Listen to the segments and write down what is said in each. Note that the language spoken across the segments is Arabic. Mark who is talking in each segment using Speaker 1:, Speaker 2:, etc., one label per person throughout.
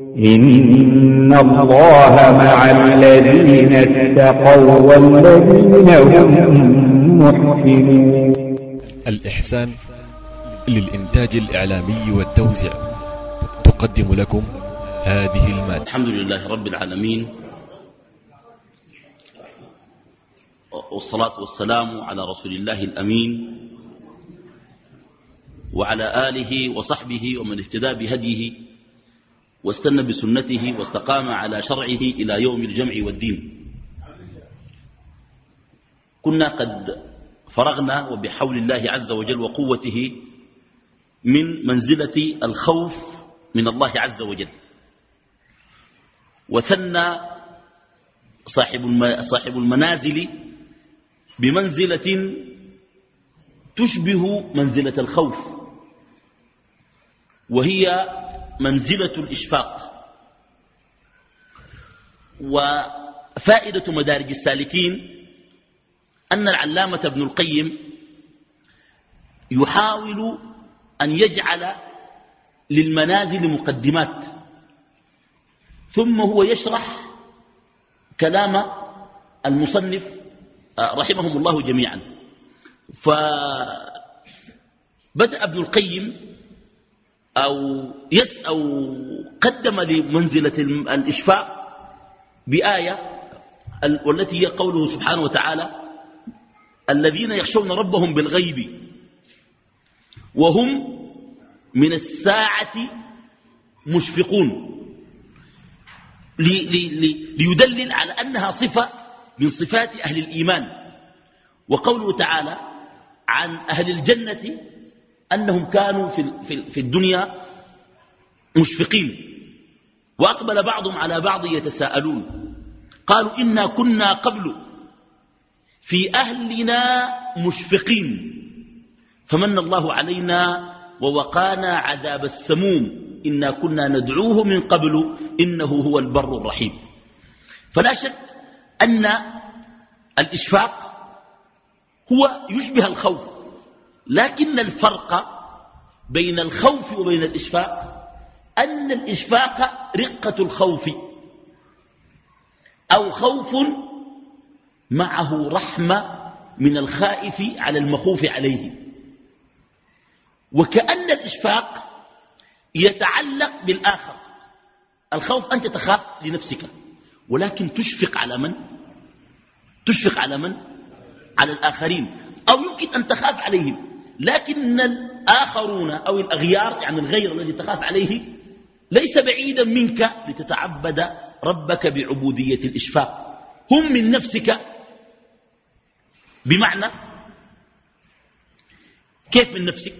Speaker 1: إن الله مع الذين اتقوا والذين هم محسنون
Speaker 2: الإحسان للإنتاج الإعلامي والتوزيع تقدم لكم هذه المادة.
Speaker 3: الحمد لله رب العالمين والصلاة والسلام على رسول الله الأمين وعلى آله وصحبه ومن اهتدى بهديه واستنى بسنته واستقام على شرعه إلى يوم الجمع والدين. كنا قد فرغنا وبحول الله عز وجل وقوته من منزلة الخوف من الله عز وجل. وثنى صاحب المنازل بمنزلة تشبه منزلة الخوف. وهي منزلة الإشفاق. وفائدة مدارج السالكين أن العلامة ابن القيم يحاول أن يجعل للمنازل مقدمات ثم هو يشرح كلام المصنف رحمهم الله جميعا. فبدأ ابن القيم أو, يس أو قدم لمنزلة الإشفاء بآية والتي هي قوله سبحانه وتعالى الذين يخشون ربهم بالغيب وهم من الساعة مشفقون. لي لي لي ليدلل على أنها صفة من صفات أهل الإيمان. وقوله تعالى عن أهل الجنة أنهم كانوا في, في الدنيا مشفقين. وأقبل بعضهم على بعض يتساءلون. قالوا إنا كنا قبل في أهلنا مشفقين. فمن الله علينا ووقانا عذاب السموم. إنا كنا ندعوه من قبل إنه هو البر الرحيم. فلا شك أن الإشفاق هو يشبه الخوف. لكن الفرق بين الخوف وبين الإشفاق أن الإشفاق رقة الخوف أو خوف معه رحمة من الخائف على المخوف عليه. وكأن الإشفاق يتعلق بالآخر. الخوف أنت تخاف لنفسك ولكن تشفق على من؟ تشفق على من؟ على الآخرين. أو يمكن أن تخاف عليهم. لكن الآخرون أو الأغيار يعني الغير الذي تخاف عليه ليس بعيدا منك لتتعبد ربك بعبودية الإشفاق. هم من نفسك. بمعنى كيف من نفسك؟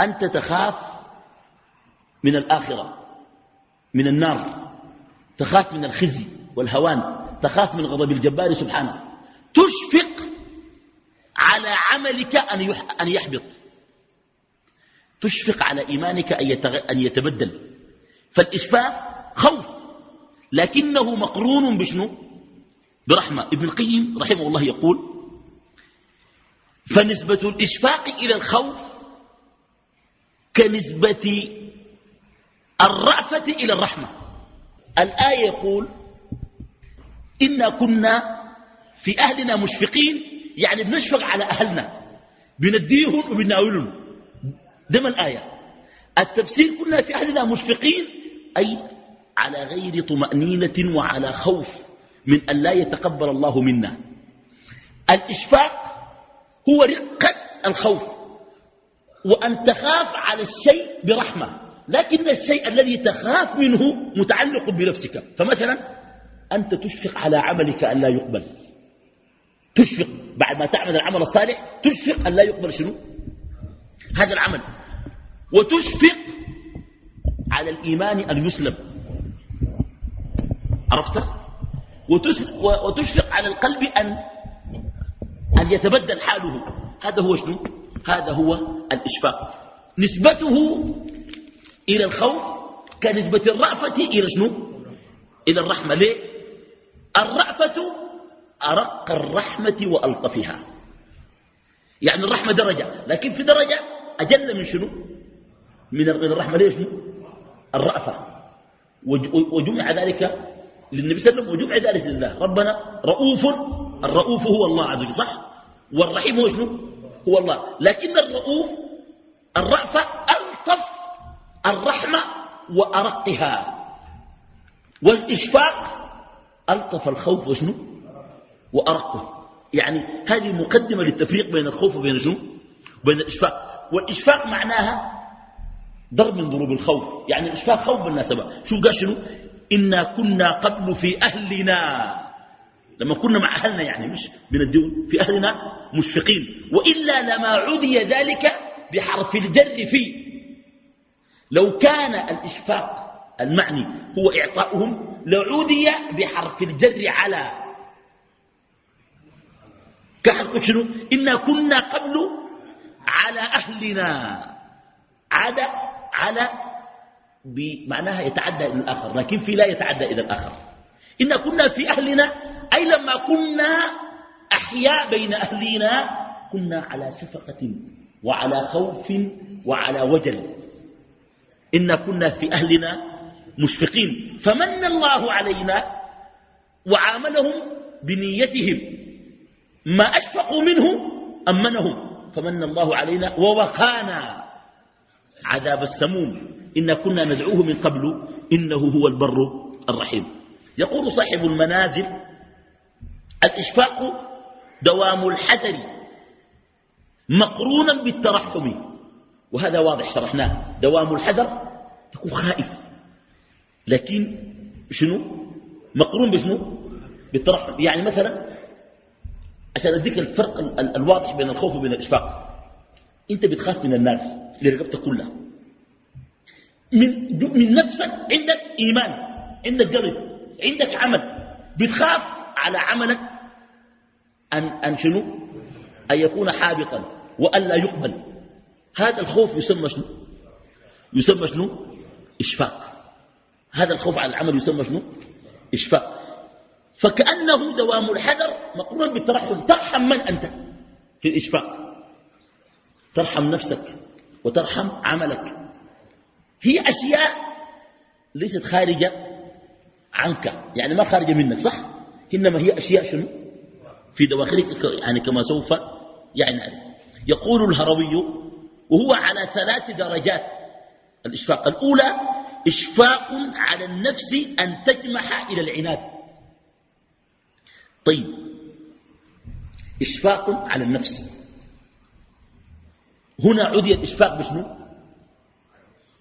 Speaker 3: أنت تخاف من الآخرة من النار تخاف من الخزي والهوان تخاف من غضب الجبار سبحانه. تشفق على عملك أن يحبط. تشفق على إيمانك أن يتبدل. فالإشفاق خوف. لكنه مقرون بشنو؟ برحمة. ابن القيم رحمه الله يقول فنسبة الإشفاق إلى الخوف كنسبة الرأفة إلى الرحمة. الآية يقول إنا كنا في أهلنا مشفقين يعني بنشفق على أهلنا بنديهم وبناولهم ده ما الآية. التفسير كنا في أهلنا مشفقين أي على غير طمأنينة وعلى خوف من أن لا يتقبل الله منا. الإشفاق هو رقة الخوف وأن تخاف على الشيء برحمة. لكن الشيء الذي تخاف منه متعلق بنفسك. فمثلا أنت تشفق على عملك أن لا يقبل. تشفق. بعد ما تعمل العمل الصالح تشفق أن لا يقبل شنو؟ هذا العمل. وتشفق على الإيمان أن يسلم عرفت وتشفق على القلب أن أن يتبدل حاله. هذا هو شنو؟ هذا هو الإشفاق. نسبته إلى الخوف كنسبة الرأفة إلى شنو؟ إلى الرحمة. ليه؟ الرأفة أرق الرحمة وألطفها يعني الرحمة درجة لكن في درجة أجل من شنو؟ من الرحمة. ليش؟ الرأفة. وجمع ذلك للنبي صلى الله عليه وسلم وجمع ذلك لله. ربنا رؤوف الرؤوف هو الله عز وجل صح؟ والرحيم هو شنو؟ هو الله. لكن الرؤوف الرأفة ألطف الرحمة وأرقها. والإشفاق ألطف الخوف وشنو؟ وأرقه. يعني هذه مقدمة للتفريق بين الخوف وبين شنو؟ بين الإشفاق. والإشفاق معناها ضرب من ضروب الخوف. يعني الإشفاق خوف بالنسبة شو قال شنو؟ إنا كنا قبل في أهلنا. لما كنا مع أهلنا يعني مش من الدول في أهلنا مشفقين. وإلا لما عدي ذلك بحرف الجر فيه لو كان الإشفاق المعني هو إعطاؤهم لعودي بحرف الجر على. كحرف شنو؟ إنا كنا قبل على أهلنا. عاد على بمعناها يتعدى إلى الآخر لكن في لا يتعدى إلى الآخر. إنا كنا في أهلنا أي لما كنا أحياء بين أهلنا كنا على شفقة وعلى خوف وعلى وجل. إنا كنا في أهلنا مشفقين. فمن الله علينا وعاملهم بنيتهم. ما أشفقوا منه أمنهم. فمن الله علينا ووقانا عذاب السموم. إنا كنا ندعوه من قبل إنه هو البر الرحيم. يقول صاحب المنازل الإشفاق دوام الحذر مقرونا بالترحم. وهذا واضح شرحناه. دوام الحذر تكون خائف. لكن شنو؟ مقرون بشنو؟ بالترحم. يعني مثلا عشان أديك الفرق الواضح بين الخوف وبين الإشفاق. أنت بتخاف من النار اللي رقبتك كلها. من من نفسك عندك إيمان عندك قلب عندك عمل. بتخاف على عملك ان أن شنو؟ أن يكون حابطا وأن لا يقبل. هذا الخوف يسمى شنو؟ يسمى شنو؟ إشفاق. هذا الخوف على العمل يسمى شنو؟ إشفاق. فكأنه دوام الحذر مقرون بالترحم ترحم من أنت؟ في الإشفاق. ترحم نفسك وترحم عملك. هي أشياء ليست خارجة عنك. يعني ما خارجة منك صح؟ إنما هي أشياء شنو؟ في دواخلك يعني كما سوف يعني يقول الهروي وهو على ثلاث درجات. الإشفاق الأولى إشفاق على النفس أن تجمح إلى العناد. طيب. إشفاق على النفس. هنا عدي الإشفاق بشنو؟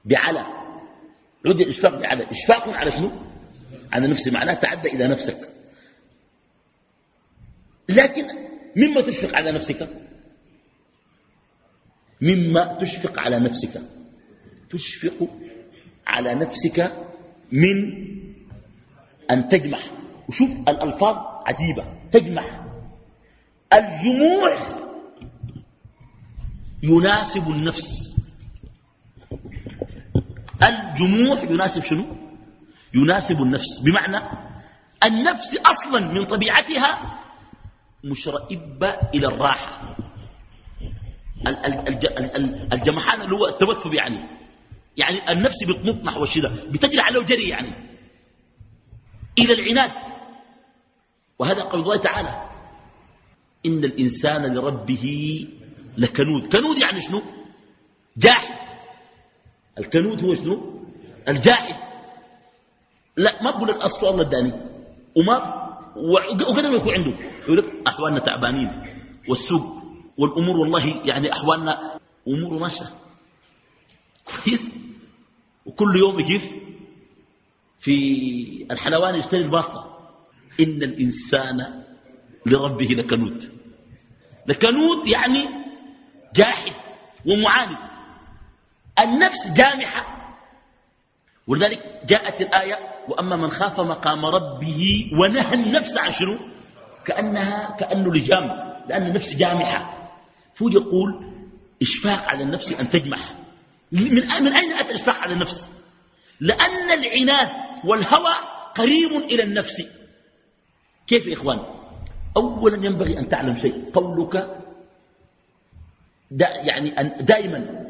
Speaker 3: بعلى. عدي الإشفاق بعلى. إشفاق على شنو؟ على النفس معناه تعدى إلى نفسك. لكن مما تشفق على نفسك؟ مما تشفق على نفسك. تشفق على نفسك من أن تجمح وشوف الألفاظ عجيبة تجمح الجموح يناسب النفس. الجموح يناسب شنو؟ يناسب النفس. بمعنى النفس أصلا من طبيعتها مشرئبة إلى الراحة. الجمحان اللي هو التوثب يعني. يعني النفس بتنط نحو الشدة بتجري عليه جري يعني. إلى العناد. وهذا قول الله تعالى إن الإنسان لربه لكنود. كنود يعني شنو؟ جاحد. الكنود هو شنو؟ الجاحد. لا ما بقول لك أصل الله اداني وما وكذا ما يكون عنده. يقول لك أحوالنا تعبانين. والسوق والأمور والله يعني أحوالنا أمور ماشية. كويس. وكل يوم يجيب في الحلوان يشتري الباسطة إن الإنسان لربه لكنود. لكنود يعني جاحد ومعاند النفس جامحة. ولذلك جاءت الآية وأما من خاف مقام ربه ونهى النفس عن شنو؟ كأنها كأنه لجام لأن النفس جامحة. فهو يقول إشفاق على النفس أن تجمح. من, من أين أتى الإشفاق على النفس؟ لأن العناد والهوى قريب إلى النفس. كيف يا إخوان؟ أولا ينبغي أن تعلم شيء. قولك دا يعني دائما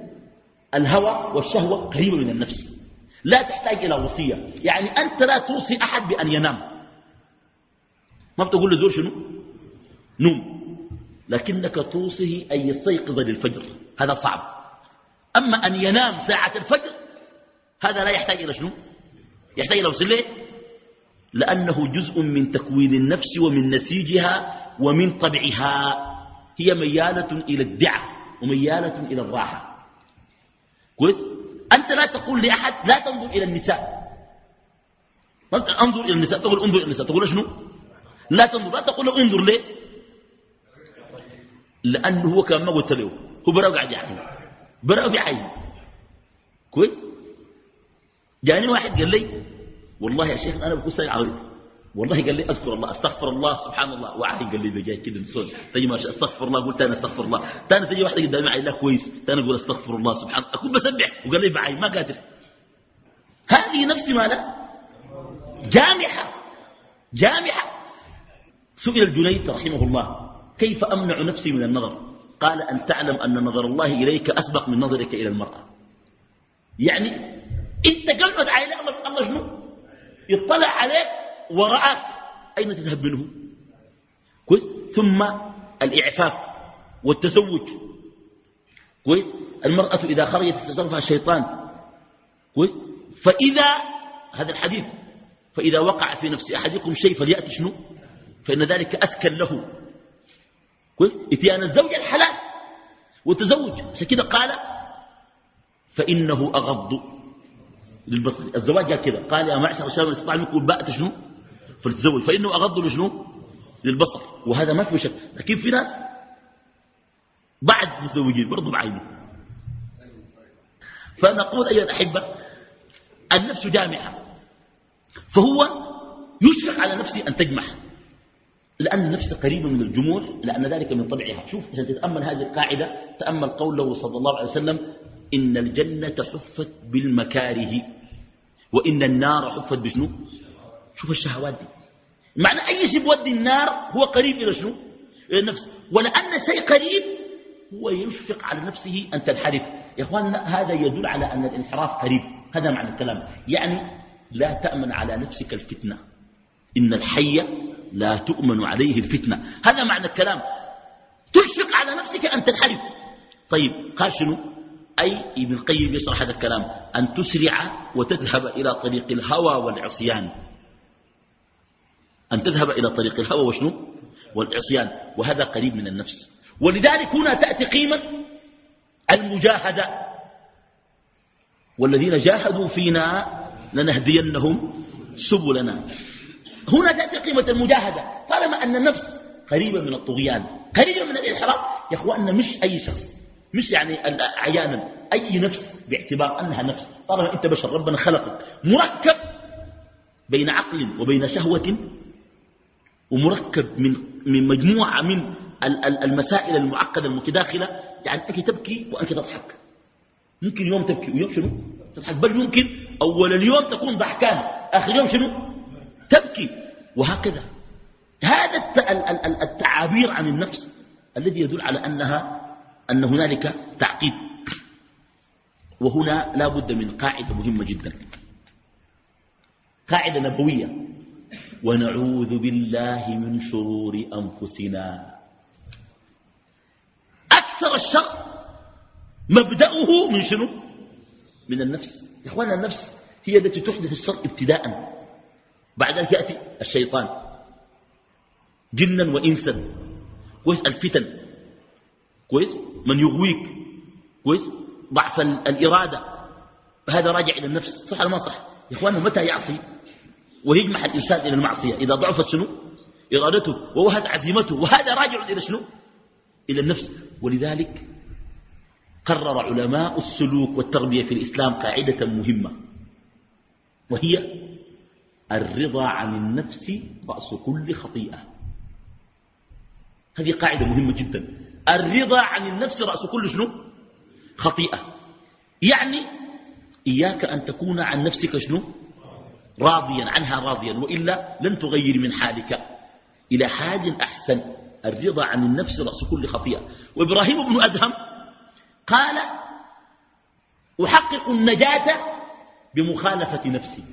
Speaker 3: الهوى والشهوة قريبة من النفس. لا تحتاج إلى وصية. يعني أنت لا توصي أحد بأن ينام. ما بتقول لزول شنو؟ نوم. لكنك توصيه أن يستيقظ للفجر. هذا صعب. أما أن ينام ساعة الفجر هذا لا يحتاج إلى شنو؟ يحتاج إلى وصية لأنه جزء من تكوين النفس ومن نسيجها ومن طبعها. هي ميالة إلى الدعة وميالة إلى الراحة. كويس؟ أنت لا تقول لأحد لا تنظر إلى النساء. ما أنظر إلى النساء تقول انظر إلى النساء. تقول شنو؟ لا تنظر لا تقول له انظر ليه؟ لأنه هو كان ما قلت له. هو برا قاعد يعمل برا في عين كويس؟ جاني واحد قال لي والله يا شيخ أنا بقول سريع عربي والله قال لي أذكر الله أستغفر الله سبحان الله. وعي قال لي بجاي كده نسون تجي ماشي أستغفر الله قلت أنا أستغفر الله. تاني تجي واحدة قدامي عيلا كويس. تاني أقول أستغفر الله سبحان الله. أكون بسبح وقال لي بعي ما قادر. هذه نفسي مالها جامحة. جامحة. سئل الجنيد رحمه الله كيف أمنع نفسي من النظر؟ قال أن تعلم أن نظر الله إليك أسبق من نظرك إلى المرأة. يعني إنت قلبك عينك الله شنو؟ يطلع عليك ورآك أين تذهب منه؟ كويس. ثم الإعفاف والتزوج. كويس. المرأة إذا خرجت استشرفها الشيطان كويس. فإذا هذا الحديث فإذا وقع في نفس أحدكم شيء فليأتي شنو؟ فإن ذلك أسكن له. كويس. إتيان الزوج الحلال. والتزوج عشان كده قال فإنه أغض. للبصر الزواج قال كده قال يا معشر الشباب استطاع منكم الباءة شنو؟ فلتزوج فإنه أغض لشنو للبصر. وهذا ما في شك. لكن في ناس بعد متزوجين برضو بعينه. فنقول أيها الأحبة النفس جامحة. فهو يشفق على نفسه أن تجمح لأن النفس قريبة من الجموع لأن ذلك من طبعها. شوف عشان تتأمل هذه القاعدة تأمل قوله صلى الله عليه وسلم إن الجنة حفت بالمكاره. وإن النار حفت بشنو؟ شوف الشهوات دي. معنى أي شيء بودي النار هو قريب إلى شنو؟ إلى النفس. ولأن شيء قريب هو يشفق على نفسه أن تنحرف يا أخواننا هذا يدل على أن الانحراف قريب. هذا معنى الكلام. يعني لا تأمن على نفسك الفتنة. إن الحي لا تؤمن عليه الفتنة. هذا معنى الكلام. تشفق على نفسك أن تنحرف طيب قال شنو؟ أي ابن القيم يشرح هذا الكلام أن تسرع وتذهب إلى طريق الهوى والعصيان. أن تذهب إلى طريق الهوى وشنو؟ والعصيان. وهذا قريب من النفس. ولذلك هنا تأتي قيمة المجاهدة. والذين جاهدوا فينا لنهدينهم سبلنا. هنا تأتي قيمة المجاهدة. طالما أن النفس قريبة من الطغيان قريبة من الإنحراف يا أخواننا مش أي شخص. مش يعني عيانا أي نفس باعتبار أنها نفس. طالما أنت بشر ربنا خلقك مركب بين عقل وبين شهوة ومركب من من مجموعة من المسائل المعقدة المتداخلة يعني أنت تبكي وأنت تضحك. ممكن يوم تبكي ويوم شنو؟ تضحك. بل يمكن أول اليوم تكون ضحكان. آخر يوم شنو؟ تبكي. وهكذا. هذا التعابير عن النفس الذي يدل على أنها أن هنالك تعقيد. وهنا لا بد من قاعدة مهمة جدا. قاعدة نبوية. ونعوذ بالله من شرور أنفسنا. أكثر الشر مبدأه من شنو؟ من النفس. يا إخوانا النفس هي التي تحدث الشر ابتداء. بعد ذلك يأتي الشيطان جنا وإنسا. كويس الفتن كويس؟ من يغويك. كويس؟ ضعف الإرادة. هذا راجع إلى النفس. صح ولا ما صح؟ يا إخوانا متى يعصي؟ ويجمح الإنسان إلى المعصية. إذا ضعفت شنو؟ إرادته. ووهد عزيمته. وهذا راجع إلى شنو؟ إلى النفس. ولذلك قرر علماء السلوك والتربية في الإسلام قاعدة مهمة. وهي الرضا عن النفس رأس كل خطيئة. هذه قاعدة مهمة جدا. الرضا عن النفس رأس كل شنو؟ خطيئة. يعني إياك أن تكون عن نفسك شنو؟ راضيا عنها راضيا وإلا لن تغير من حالك. إلى حال أحسن الرضا عن النفس رأس كل خطيئة. وإبراهيم بن أدهم قال أحقق النجاة بمخالفة نفسه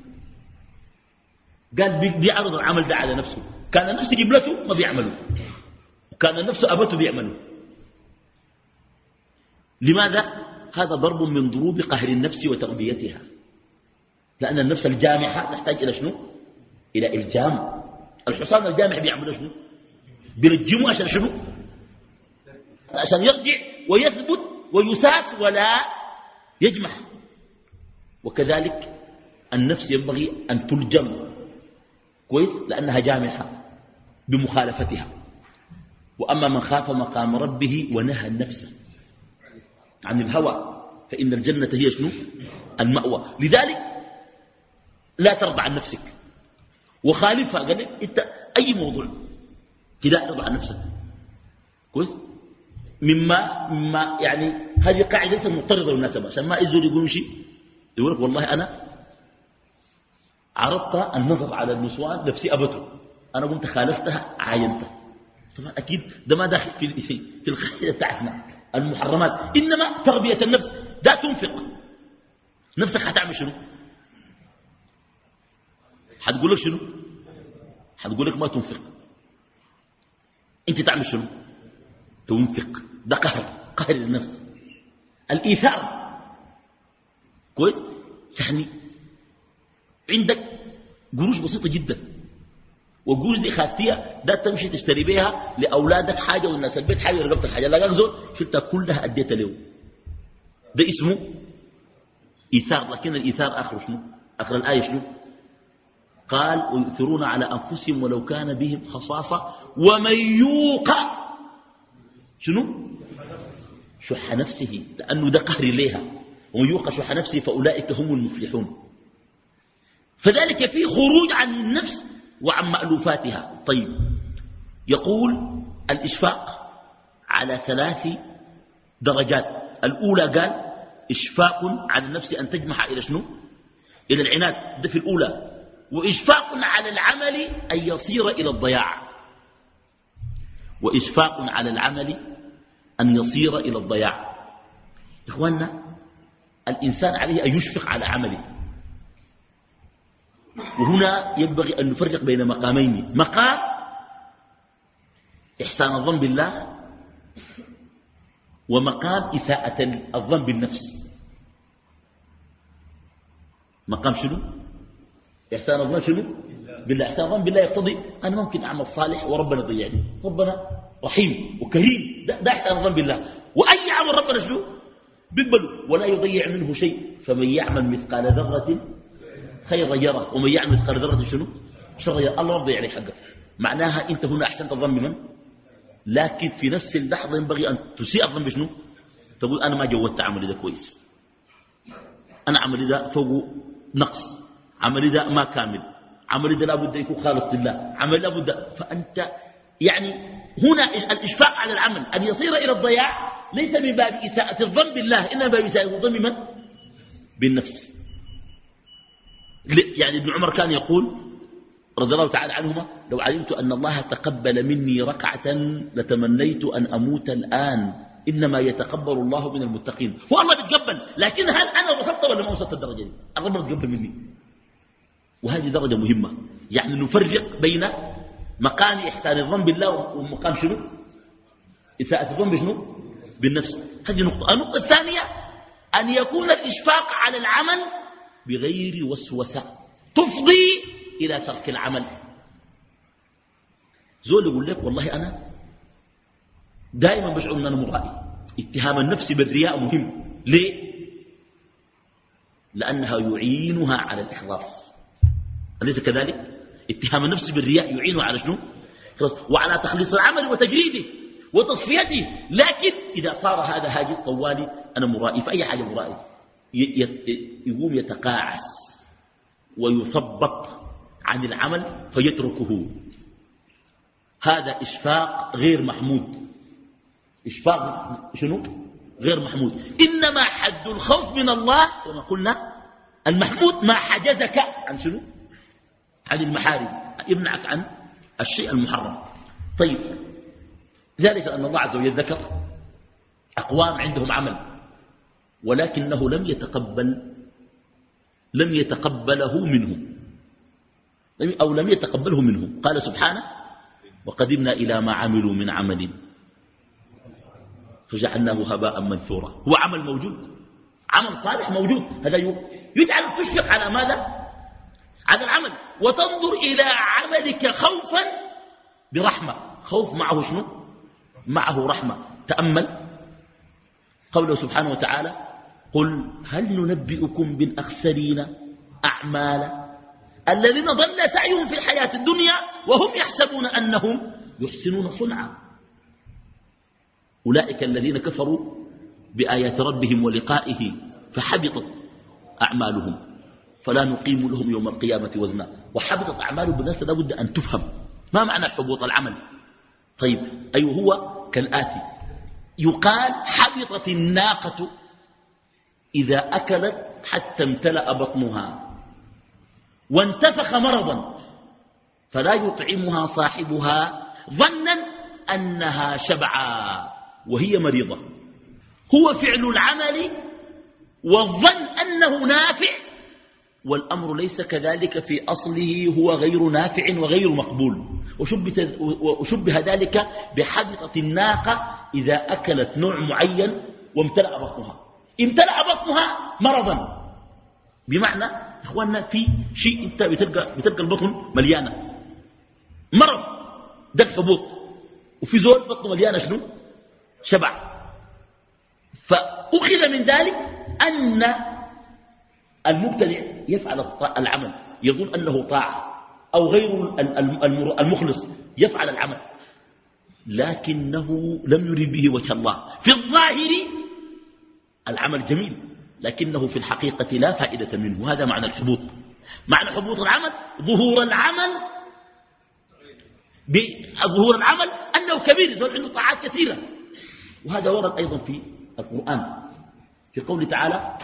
Speaker 3: قال بيعرض العمل ده على نفسه. كان النفس قبلته ما بيعمله. وكان النفس أبته بيعمله. لماذا؟ هذا ضرب من ضروب قهر النفس وتربيتها لأن النفس الجامحة تحتاج إلى شنو؟ إلى إلجام الحصان الجامح بيعمل شنو؟ بيرجمه عشان شنو؟ عشان يرجع ويثبت ويساس ولا يجمح وكذلك النفس ينبغي أن تلجم كويس لأنها جامحة بمخالفتها وأما من خاف مقام ربه ونهى النفس عن الهوى فإن الجنة هي شنو؟ المأوى. لذلك لا ترضى عن نفسك. وخالفها قال لك إنت أي موضوع كده ارضى عن نفسك. كويس؟ مما مما يعني هذه قاعدة ليست مضطردة بالمناسبه عشان ما يزول يقول شيء. يقول لك والله أنا عرضت النظر على النسوان نفسي ابته أنا قمت خالفتها عاينتها. طبعا أكيد ده ما داخل في في, في القاعدة بتاعتنا. المحرمات. إنما تربية النفس ده تنفق. نفسك هتعمل شنو؟ حتقول لك شنو؟ حتقول لك ما تنفق. أنت تعمل شنو؟ تنفق. ده قهر. قهر النفس الإيثار. كويس؟ يعني عندك قروش بسيطة جدا. وقروش دي خاتيه ده تمشي تشتري بيها لأولادك حاجة والناس البيت حاجة رقبتك حاجة. لا زول شلتها كلها اديتها له ده اسمه إيثار لكن الإيثار اخر شنو؟ آخر الآية شنو؟ قال ويؤثرون على أنفسهم ولو كان بهم خصاصة. ومن يوق شنو؟ شح نفسه لأنه ده قهر ليها. ومن يوق شح نفسه فأولئك هم المفلحون. فذلك في خروج عن النفس وعن مألوفاتها. طيب. يقول الإشفاق على ثلاث درجات. الأولى قال إشفاق على النفس أن تجمح إلى شنو؟ إلى العناد. ده في الأولى. وإشفاق على العمل أن يصير إلى الضياع. وإشفاق على العمل أن يصير إلى الضياع. إخواننا الإنسان عليه أن يشفق على عمله. وهنا ينبغي أن نفرق بين مقامين. مقام إحسان الظن بالله ومقام إساءة الظن بالنفس. مقام شنو؟ إحسان الظن شنو؟ بالله. إحسان الظن بالله يقتضي أنا ممكن أعمل صالح وربنا يضيعني ربنا رحيم وكريم. ده, ده إحسان الظن بالله. وأي عمل ربنا شنو؟ بيقبله ولا يضيع منه شيء. فمن يعمل مثقال ذرة خيرا يرى ومن يعمل مثقال ذرة شنو؟ شر يرى الله يرضي عليه حقه معناها أنت هنا أحسنت الظن بمن؟ لكن في نفس اللحظة ينبغي أن تسيء الظن بشنو؟ تقول أنا ما جودت عملي ده كويس. أنا عملي ده فوق نقص. عملي ده ما كامل. عملي ده لابد يكون خالص لله. عملي لابد. فأنت يعني هنا الإشفاق على العمل. أن يصير إلى الضياع ليس من باب إساءة الظن بالله إنما باب إساءة الظن بمن؟ بالنفس. يعني ابن عمر كان يقول رضي الله تعالى عنهما لو علمت أن الله تقبل مني ركعة لتمنيت أن أموت الآن إنما يتقبل الله من المتقين. هو الله بيتقبل لكن هل أنا وصلت ولا ما وصلت الدرجة دي؟ الرب بيتقبل مني. وهذه درجة مهمة. يعني نفرق بين مقام إحسان الظن بالله ومقام شنو؟ إساءة الظن بشنو بالنفس. هذه نقطة. النقطة الثانية أن يكون الإشفاق على العمل بغير وسوسة تفضي إلى ترك العمل. زول يقول لك والله أنا دائما بشعر أن أنا مرائي اتهام النفس بالرياء مهم. ليه؟ لأنها يعينها على الإخلاص. أليس كذلك؟ اتهام النفس بالرياء يعينه على شنو؟ وعلى تخليص العمل وتجريده وتصفيته. لكن إذا صار هذا هاجس طوالي أنا مرائي في أي حاجة مرائي يقوم يتقاعس ويثبط عن العمل فيتركه. هذا إشفاق غير محمود. إشفاق شنو؟ غير محمود. إنما حد الخوف من الله كما قلنا المحمود ما حجزك عن شنو؟ عن المحارم. يمنعك عن الشيء المحرم. طيب ذلك أن الله عز وجل ذكر أقوام عندهم عمل. ولكنه لم يتقبل لم يتقبله منهم. أو لم يتقبله منهم. قال سبحانه وقدمنا إلى ما عملوا من عمل. فجعلناه هباء منثورا. هو عمل موجود. عمل صالح موجود. هذا يجعل تشفق على ماذا؟ على العمل. وتنظر إلى عملك خوفا برحمة. خوف معه شنو؟ معه رحمة. تأمل. قوله سبحانه وتعالى قل هل ننبئكم بالأخسرين أعمالا الذين ضل سعيهم في الحياة الدنيا وهم يحسبون أنهم يحسنون صنعا. أولئك الذين كفروا بآيات ربهم ولقائه فحبطت أعمالهم. فلا نقيم لهم يوم القيامة وزنا. وحبطت أعمالهم بالناس لابد أن تفهم. ما معنى حبوط العمل؟ طيب أي أيوه هو كالآتي. يقال حبطت الناقة إذا أكلت حتى امتلأ بطنها وانتفخ مرضا فلا يطعمها صاحبها ظنا أنها شبعا وهي مريضة. هو فعل العمل والظن أنه نافع والأمر ليس كذلك في أصله هو غير نافع وغير مقبول. وشبه ذلك بحبطة الناقة إذا أكلت نوع معين وامتلأ بطنها. امتلأ بطنها مرضا. بمعنى إخواننا في شيء أنت بتلقى, بتلقى البطن مليانة. مرض. ده الحبوط وفي زول بطنه مليانة شنو؟ شبع. فأخذ من ذلك أن المبتدع يفعل العمل. يظن أنه طاعة. أو غير المخلص يفعل العمل. لكنه لم يريد به وجه الله. في الظاهر العمل جميل لكنه في الحقيقة لا فائدة منه وهذا معنى الحبوط. معنى حبوط العمل ظهور العمل ظهور العمل أنه كبير يظهر عنده طاعات كثيرة. وهذا ورد أيضا في القرآن في قوله تعالى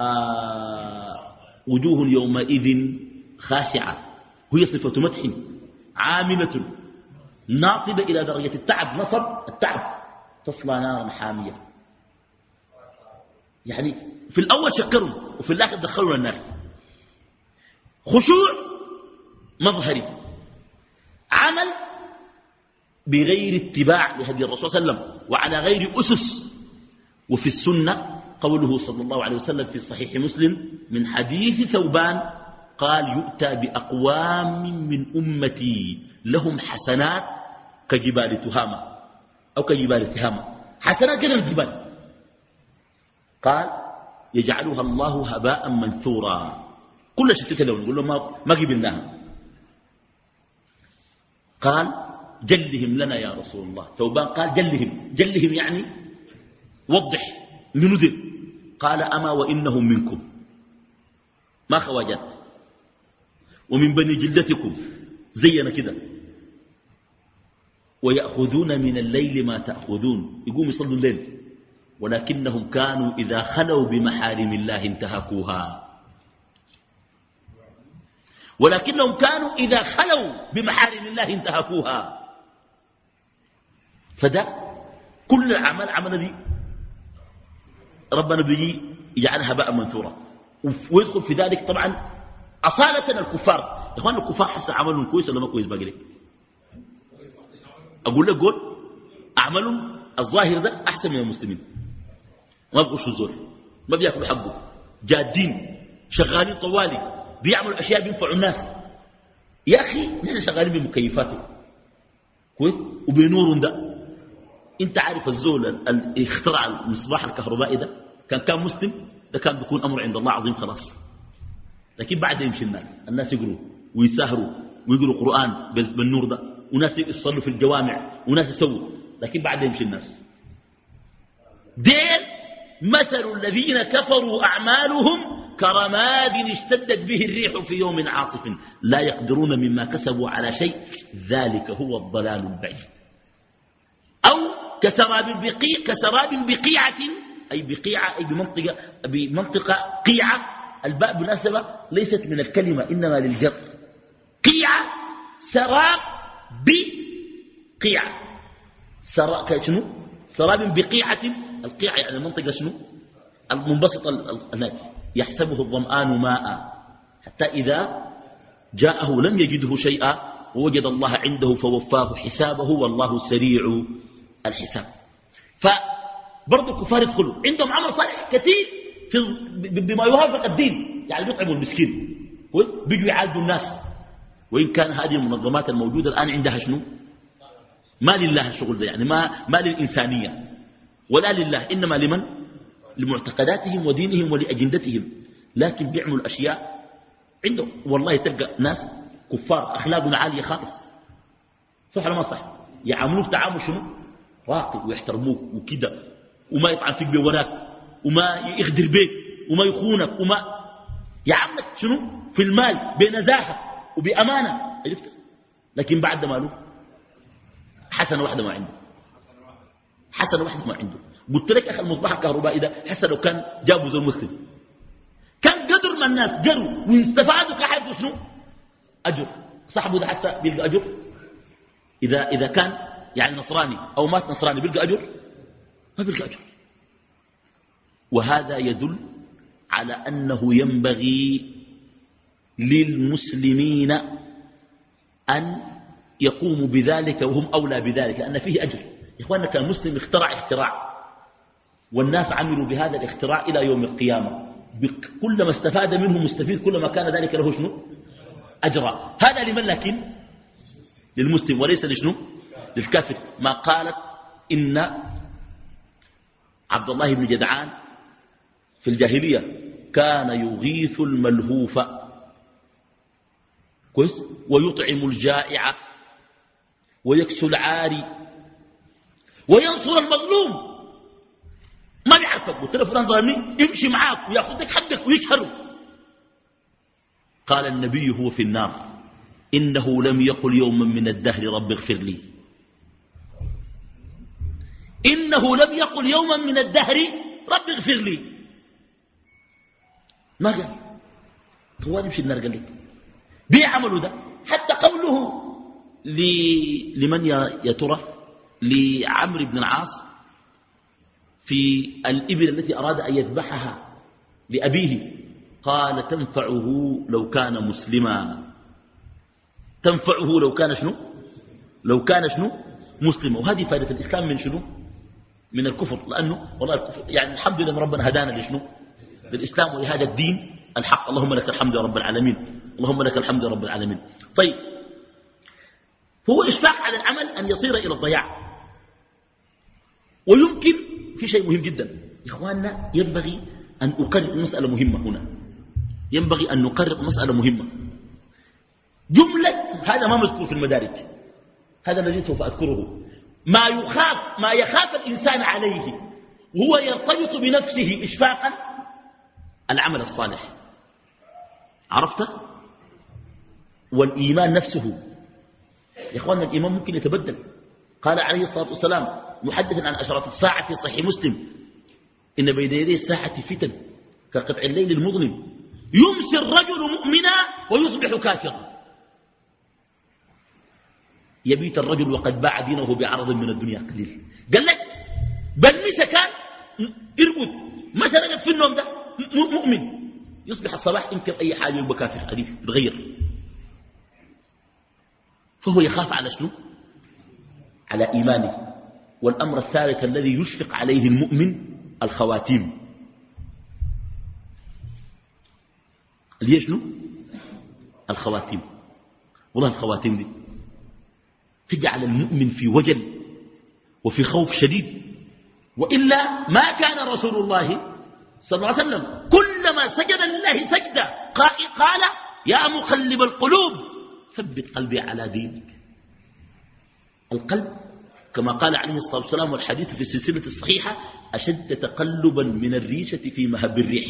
Speaker 3: آه وجوه يومئذ خاشعة وهي صفة مدح عاملة ناصبة إلى درجة التعب نصب التعب تصلى نارا حامية. يعني في الأول شكروا وفي الآخر دخلوا النار. خشوع مظهري. عمل بغير اتباع لهدي الرسول صلى الله عليه وسلم وعلى غير أسس. وفي السنة قوله صلى الله عليه وسلم في صحيح مسلم من حديث ثوبان قال يؤتى بأقوام من أمتي لهم حسنات كجبال تهامة أو كجبال تهامة. حسنات كذا الجبال قال يجعلها الله هباء منثورا. كل شيء كذا نقول له ما, ما قبلناها قال جلهم لنا يا رسول الله. ثوبان. قال جلهم. جلهم يعني وضح. لنذر قال أما وإنهم منكم. ما خواجات. ومن بني جلدتكم. زينا كده. ويأخذون من الليل ما تأخذون. يقوم يصلوا الليل. ولكنهم كانوا إذا خلوا بمحارم الله انتهكوها. ولكنهم كانوا إذا خلوا بمحارم الله انتهكوها. فده كل عمل عمل دي ربنا بيجي يجعلها بقى منثورة ويدخل في ذلك طبعا أصالة الكفار. يا إخوان الكفار حس عملهم كويس ولا ما كويس باقي لك؟ أقول لك قول أعملهم الظاهر ده أحسن من المسلمين. ما بقوش الزور ما بياكلوا حقه. جادين شغالين طوالي بيعملوا أشياء بينفعوا الناس. يا أخي نحن شغالين بمكيفاته كويس؟ وبنور ده أنت عارف الزول اللي اخترع المصباح الكهربائي ده؟ كان كان مسلم ده كان بيكون أمر عند الله عظيم خلاص. لكن بعد يمشي الناس الناس يقروا ويساهروا ويقروا قرآن بالنور ده. وناس يصلوا في الجوامع وناس يسووا. لكن بعد يمشي الناس. ديل مثل الذين كفروا أعمالهم كرماد اشتدت به الريح في يوم عاصف. لا يقدرون مما كسبوا على شيء ذلك هو الضلال البعيد. أو كسراب بقيع كسراب بقيعة أي بقيعة أي بمنطقة, بمنطقة قيعة. الباء بالمناسبة ليست من الكلمة إنما للجر. قيعة سراب بقيعة. سراب شنو؟ سراب بقيعة القيعة يعني المنطقة شنو؟ المنبسطة يحسبه الظمآن ماء. حتى إذا جاءه لم يجده شيئا ووجد الله عنده فوفاه حسابه والله سريع الحساب. فبرضه الكفار يدخلوا. عندهم عمل صالح كثير في بما يوافق الدين. يعني بيطعموا المسكين. بيجوا يعالجوا الناس. وإن كان هذه المنظمات الموجودة الآن عندها شنو؟ ما لله الشغل ده يعني ما, ما للإنسانية. ولا لله إنما لمن؟ لمعتقداتهم ودينهم ولأجندتهم. لكن بيعملوا الأشياء عندهم والله تلقى ناس كفار أخلاقنا عالية خالص. صح ولا ما صح؟ يعاملوك تعامل شنو؟ راقي ويحترموك وكده وما يطعن فيك بوراك وما يغدر بيك وما يخونك وما يعاملك شنو؟ في المال بنزاهة وبأمانة. عرفت؟ لكن بعد ما له حسنة واحدة ما عنده. حسنة واحدة ما عنده. قلت لك أخي المصباح الكهربائي ده حسن لو كان جابوا زي المسلم كان قدر ما الناس قروا واستفادوا كحد شنو أجر. صاحبه ده حتى بيلقى أجر. إذا, إذا كان يعني نصراني أو مات نصراني بيلقى أجر؟ ما بيلقى أجر. وهذا يدل على أنه ينبغي للمسلمين أن يقوموا بذلك وهم أولى بذلك لأن فيه أجر. إخواننا كان مسلم اخترع اختراع والناس عملوا بهذا الاختراع إلى يوم القيامة. كلما استفاد منه مستفيد كلما كان ذلك له شنو؟ أجرا. هذا لمن لكن؟ للمسلم وليس لشنو؟ للكافر. ما قالت إن عبد الله بن جدعان في الجاهلية كان يغيث الملهوف. كويس؟ ويطعم الجائع ويكسو العاري. وينصر المظلوم. ما بيعرفك قلت له فلان ظالمني يمشي معاك وياخذ لك حقك ويشهره قال النبي هو في النار إنه لم يقل يوما من الدهر رب اغفر لي. إنه لم يقل يوما من الدهر رب اغفر لي. ما قال هو يمشي النار قال لك. بيعملوا ده. حتى قوله لمن يا ترى؟ لعمرو بن العاص في الإبل التي أراد أن يذبحها لأبيه. قال تنفعه لو كان مسلما. تنفعه لو كان شنو؟ لو كان شنو؟ مسلما. وهذه فائدة الإسلام من شنو؟ من الكفر. لأنه والله الكفر يعني الحمد لله ربنا هدانا لشنو؟ للإسلام ولهذا الدين الحق. اللهم لك الحمد يا رب العالمين. اللهم لك الحمد يا رب العالمين. طيب فهو إشفاق على العمل أن يصير إلى الضياع. ويمكن في شيء مهم جدا. إخواننا ينبغي أن أقرر مسألة مهمة هنا. ينبغي أن نقرر مسألة مهمة. جملة هذا ما مذكور في المدارج هذا الذي سوف أذكره. ما يخاف ما يخاف الإنسان عليه وهو يرتبط بنفسه إشفاقا العمل الصالح. عرفت؟ والإيمان نفسه. يا إخواننا الإيمان ممكن يتبدل. قال عليه الصلاة والسلام محدثا عن أشرة الساعة في صحيح مسلم إن بين يدي الساعة فتن كقطع الليل المظلم يمسي الرجل مؤمنا ويصبح كافرا. يبيت الرجل وقد باع دينه بعرض من الدنيا قليل قال لك بل كان ارقد ما شرقت في النوم ده مؤمن. يصبح الصباح يمكن أي حاجة يبقى كافر حديث يتغير فهو يخاف على شنو؟ على إيمانه. والأمر الثالث الذي يشفق عليه المؤمن الخواتيم. شنو؟ الخواتيم. والله الخواتيم دي تجعل المؤمن في وجل وفي خوف شديد. وإلا ما كان رسول الله صلى الله عليه وسلم كلما سجد لله سجدة قال يا مقلب القلوب ثبت قلبي على دينك. القلب كما قال عليه الصلاة والسلام والحديث في السلسلة الصحيحة أشد تقلبا من الريشة في مهب الريح.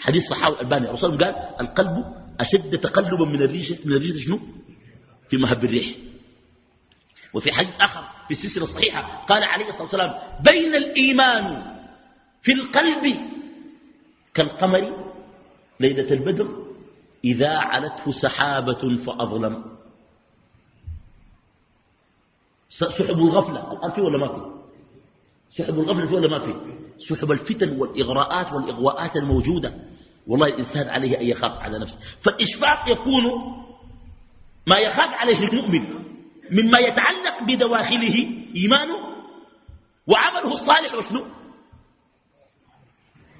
Speaker 3: حديث صحاوي الباني الرسول قال القلب أشد تقلبا من الريشة من الريشة شنو؟ في مهب الريح. وفي حديث آخر في السلسلة الصحيحة قال عليه الصلاة والسلام بين الإيمان في القلب كالقمر ليلة البدر إذا علته سحابة فأظلم. سحب الغفلة. الآن في ولا ما في؟ سحب الغفلة فيه ولا ما فيه سحب الفتن والإغراءات والإغواءات الموجودة. والله الإنسان عليه أن يخاف على نفسه. فالإشفاق يكون ما يخاف عليه المؤمن مما يتعلق بدواخله إيمانه وعمله الصالح وشنو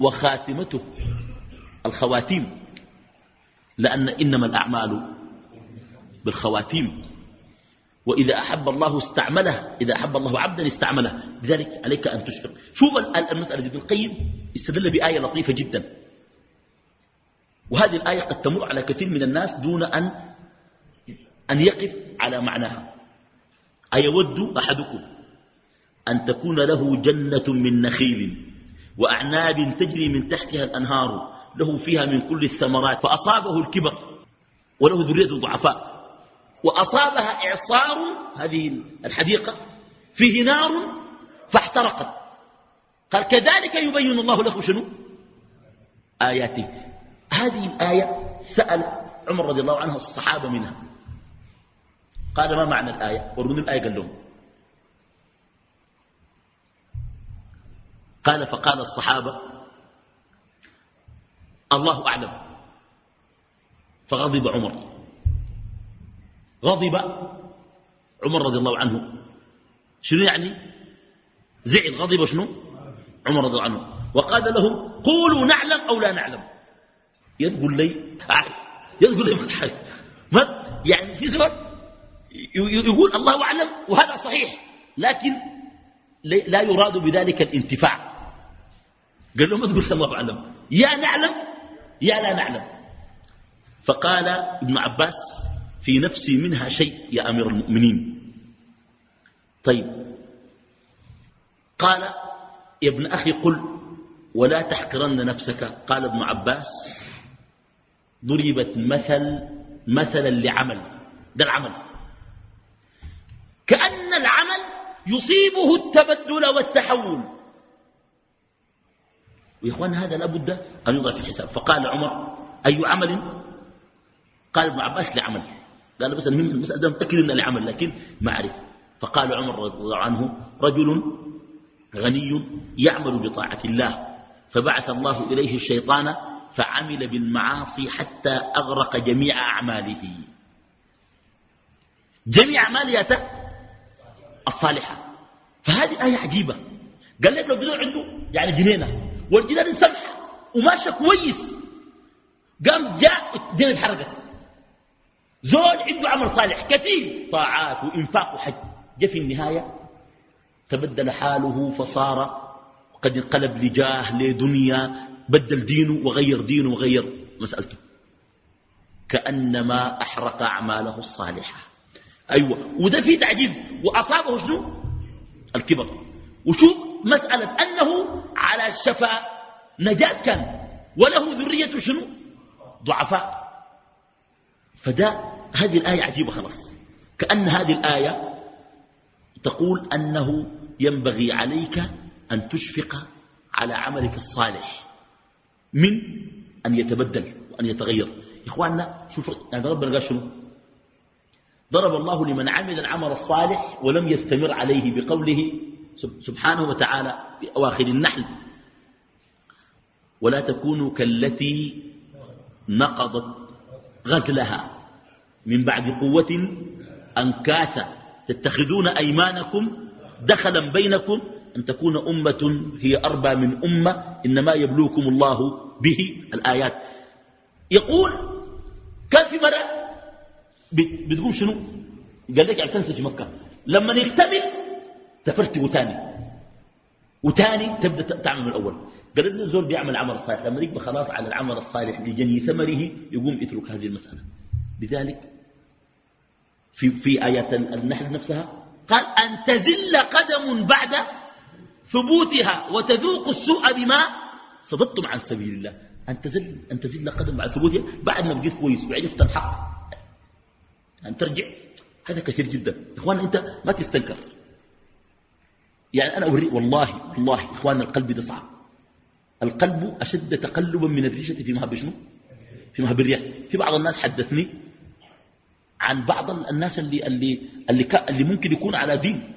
Speaker 3: وخاتمته الخواتيم. لأن إنما الأعمال بالخواتيم. وإذا أحب الله استعمله إذا أحب الله عبدا استعمله. لذلك عليك أن تشفق. شوف المسألة ابن القيم استدل بآية لطيفة جدا. وهذه الآية قد تمر على كثير من الناس دون أن أن يقف على معناها. أيود أحدكم أن تكون له جنة من نخيل وأعناب تجري من تحتها الأنهار له فيها من كل الثمرات فأصابه الكبر وله ذرية ضعفاء. وأصابها إعصار هذه الحديقة. فيه نار فاحترقت. قال كذلك يبين الله له شنو؟ آياته. هذه الآية سأل عمر رضي الله عنه الصحابة منها. قال ما معنى الآية؟ ورون الآية؟ قال لهم. قال فقال الصحابة الله أعلم. فغضب عمر. غضب عمر رضي الله عنه. شنو يعني؟ زعل. غضب شنو؟ عمر رضي الله عنه. وقال لهم قولوا نعلم أو لا نعلم. يقول لي أعرف يقول لي ما تعرف ما يعني في زول يقول الله أعلم وهذا صحيح. لكن لا يراد بذلك الانتفاع. قال له ما تقول الله أعلم. يا نعلم يا لا نعلم. فقال ابن عباس في نفسي منها شيء يا أمير المؤمنين. طيب. قال يا ابن أخي قل ولا تحقرن نفسك. قال ابن عباس ضربت مثل مثلا لعمل. ده العمل. كأن العمل يصيبه التبدل والتحول. ويا إخوان هذا لابد أن يوضع في الحساب. فقال عمر أي عمل؟ قال ابن عباس لعمل. قال بس المسألة ده متأكد أنه لعمل لكن ما أعرف. فقال عمر رضي الله عنه رجل غني يعمل بطاعة الله فبعث الله إليه الشيطان فعمل بالمعاصي حتى أغرق جميع أعماله. جميع أعماله الصالحة. فهذه آية عجيبة. قال لك لو جنيه عنده يعني جنينة. والجنينة سمحة وماشى كويس. قام جاء الجنينة اتحرقت. زول عنده عمل صالح كثير. طاعات وإنفاق وحج. جاء في النهاية تبدل حاله فصار قد انقلب لجاه لدنيا بدل دينه وغير دينه وغير مسألته. كأنما أحرق أعماله الصالحة. أيوة. وده فيه تعجيز. وأصابه شنو؟ الكبر. وشوف مسألة أنه على الشفاء نجاة كان. وله ذرية شنو؟ ضعفاء. فده هذه الآية عجيبة خلاص. كأن هذه الآية تقول أنه ينبغي عليك أن تشفق على عملك الصالح من أن يتبدل وأن يتغير. إخواننا شوف يعني ربنا قال شنو؟ ضرب الله لمن عمل العمل الصالح ولم يستمر عليه بقوله سبحانه وتعالى في أواخر النحل. ولا تكونوا كالتي نقضت غزلها. من بعد قوة أنكاثا تتخذون أيمانكم دخلا بينكم أن تكون أمة هي أربى من أمة إنما يبلوكم الله به الآيات. يقول كان في مرة بتقول شنو؟ قال لك تنسى في مكة. لما يكتمل تفرتق تاني وتاني تبدأ تعمل من الأول. قال لنا الزول بيعمل عمل صالح. لما يقبل خلاص على العمل الصالح لجني ثمره يقوم يترك هذه المسألة. لذلك في, في آيات النحل نفسها؟ قال أن تزل قدم بعد ثبوتها وتذوق السوء بما صددتم عن سبيل الله. أن تزل, أن تزل قدم بعد ثبوتها بعد ما بقيت كويس وعرفت الحق. أن ترجع. هذا كثير جدا. إخوان أنت ما تستنكر. يعني أنا أوري والله والله إخوان القلب ده صعب. القلب أشد تقلبا من الريشة في مهب شنو في مهب الرياح في بعض الناس حدثني عن بعض الناس اللي, اللي, اللي, اللي ممكن يكون على دين.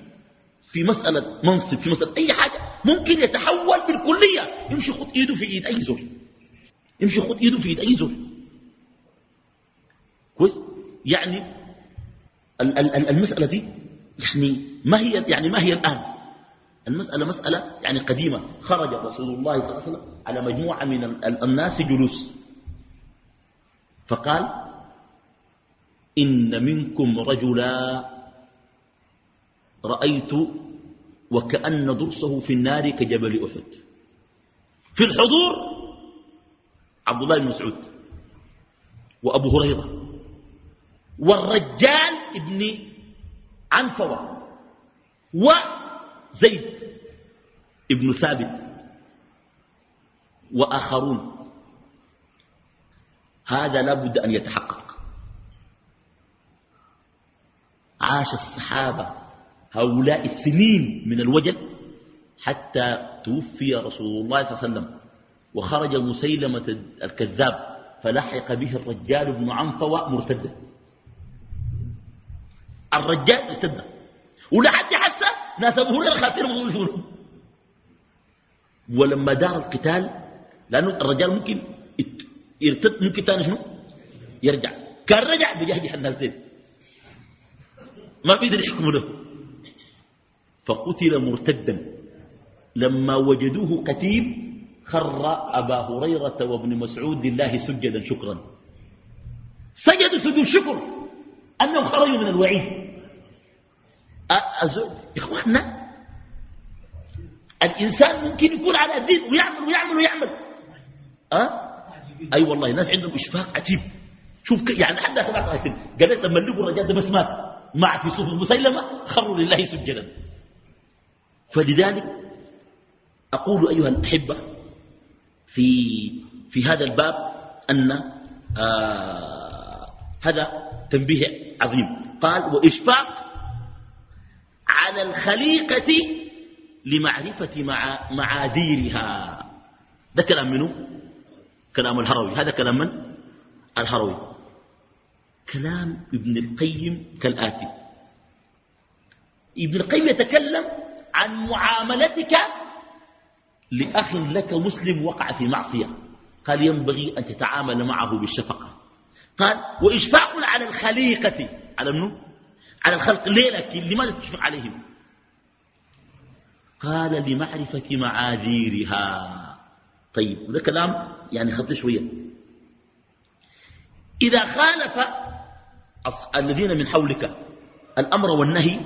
Speaker 3: في مسألة منصب في مسألة أي حاجة ممكن يتحول بالكلية. يمشي خط إيده في إيد أي زول. يمشي خط إيده في إيد أي زول. كويس؟ يعني المسألة دي يعني ما هي يعني ما هي الآن؟ المسألة مسألة يعني قديمة. خرج رسول الله صلى الله عليه وسلم على مجموعة من الناس جلوس. فقال إن منكم رجلا. رأيت وكأن درسه في النار كجبل أحد. في الحضور عبد الله بن مسعود وأبو هريرة والرجال ابن عنفوة وزيد ابن ثابت وآخرون. هذا لابد أن يتحقق. عاش الصحابة هؤلاء السنين من الوجل حتى توفي رسول الله صلى الله عليه وسلم. وخرج مسيلمة الكذاب فلحق به الرجال بن عنفوة مرتدا الرجال ارتد ولحد حس ناس ابو هريره خاطرهم ولما دار القتال لأنه الرجال ممكن يرتد ممكن ثاني شنو؟ يرجع. كان رجع بيجهجح الناس دي. ما بيقدر يحكموا له. فقتل مرتدا. لما وجدوه قتيل خر أبا هريرة وابن مسعود لله سجدا شكرا. سجدوا سجود شكر. أنهم خرجوا من الوعيد. إخواننا الإنسان ممكن يكون على الدين ويعمل ويعمل ويعمل. أه؟ أي أيوة والله الناس عندهم إشفاق عجيب. شوف يعني حتى ناس عارفين قالت لما لقوا الرجال ده بس مات. مع في صوف المسيلمة خروا لله سجدا. فلذلك أقول أيها الأحبة في في هذا الباب أن آه هذا تنبيه عظيم. قال وإشفاق على الخليقة لمعرفة مع معاذيرها. ده كلام منه كلام الهروي. هذا كلام من؟ الهروي. كلام ابن القيم كالآتي. ابن القيم يتكلم عن معاملتك لأخ لك مسلم وقع في معصية. قال ينبغي أن تتعامل معه بالشفقة. قال وإشفاق على الخليقة. على منه على الخلق. ليه لكن لماذا تشفق عليهم؟ قال لمعرفة معاذيرها. طيب وده كلام يعني خطي شوية. إذا خالف الذين من حولك. الأمر والنهي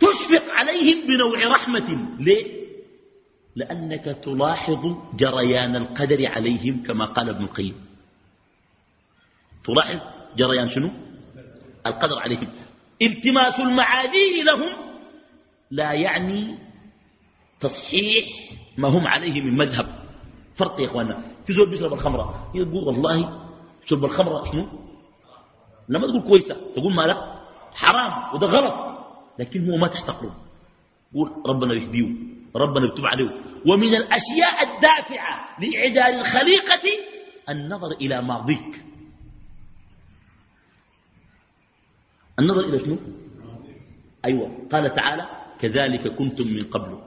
Speaker 3: تشفق عليهم بنوع رحمة. ليه؟ لأنك تلاحظ جريان القدر عليهم كما قال ابن القيم. تلاحظ جريان شنو؟ القدر عليهم. التماس المعاذير لهم لا يعني تصحيح ما هم عليه من مذهب. فرق يا اخوانا في زول بيشرب الخمرة. يقول والله شرب الخمرة شنو؟ لما تقول كويسة تقول ما لا حرام وده غلط. لكن هو ما تشتقله قول ربنا يهديه ربنا يكتب عليه. ومن الأشياء الدافعة لاعدال الخليقة النظر إلى ماضيك. النظر إلى شنو؟ أيوة قال تعالى كذلك كنتم من قبل.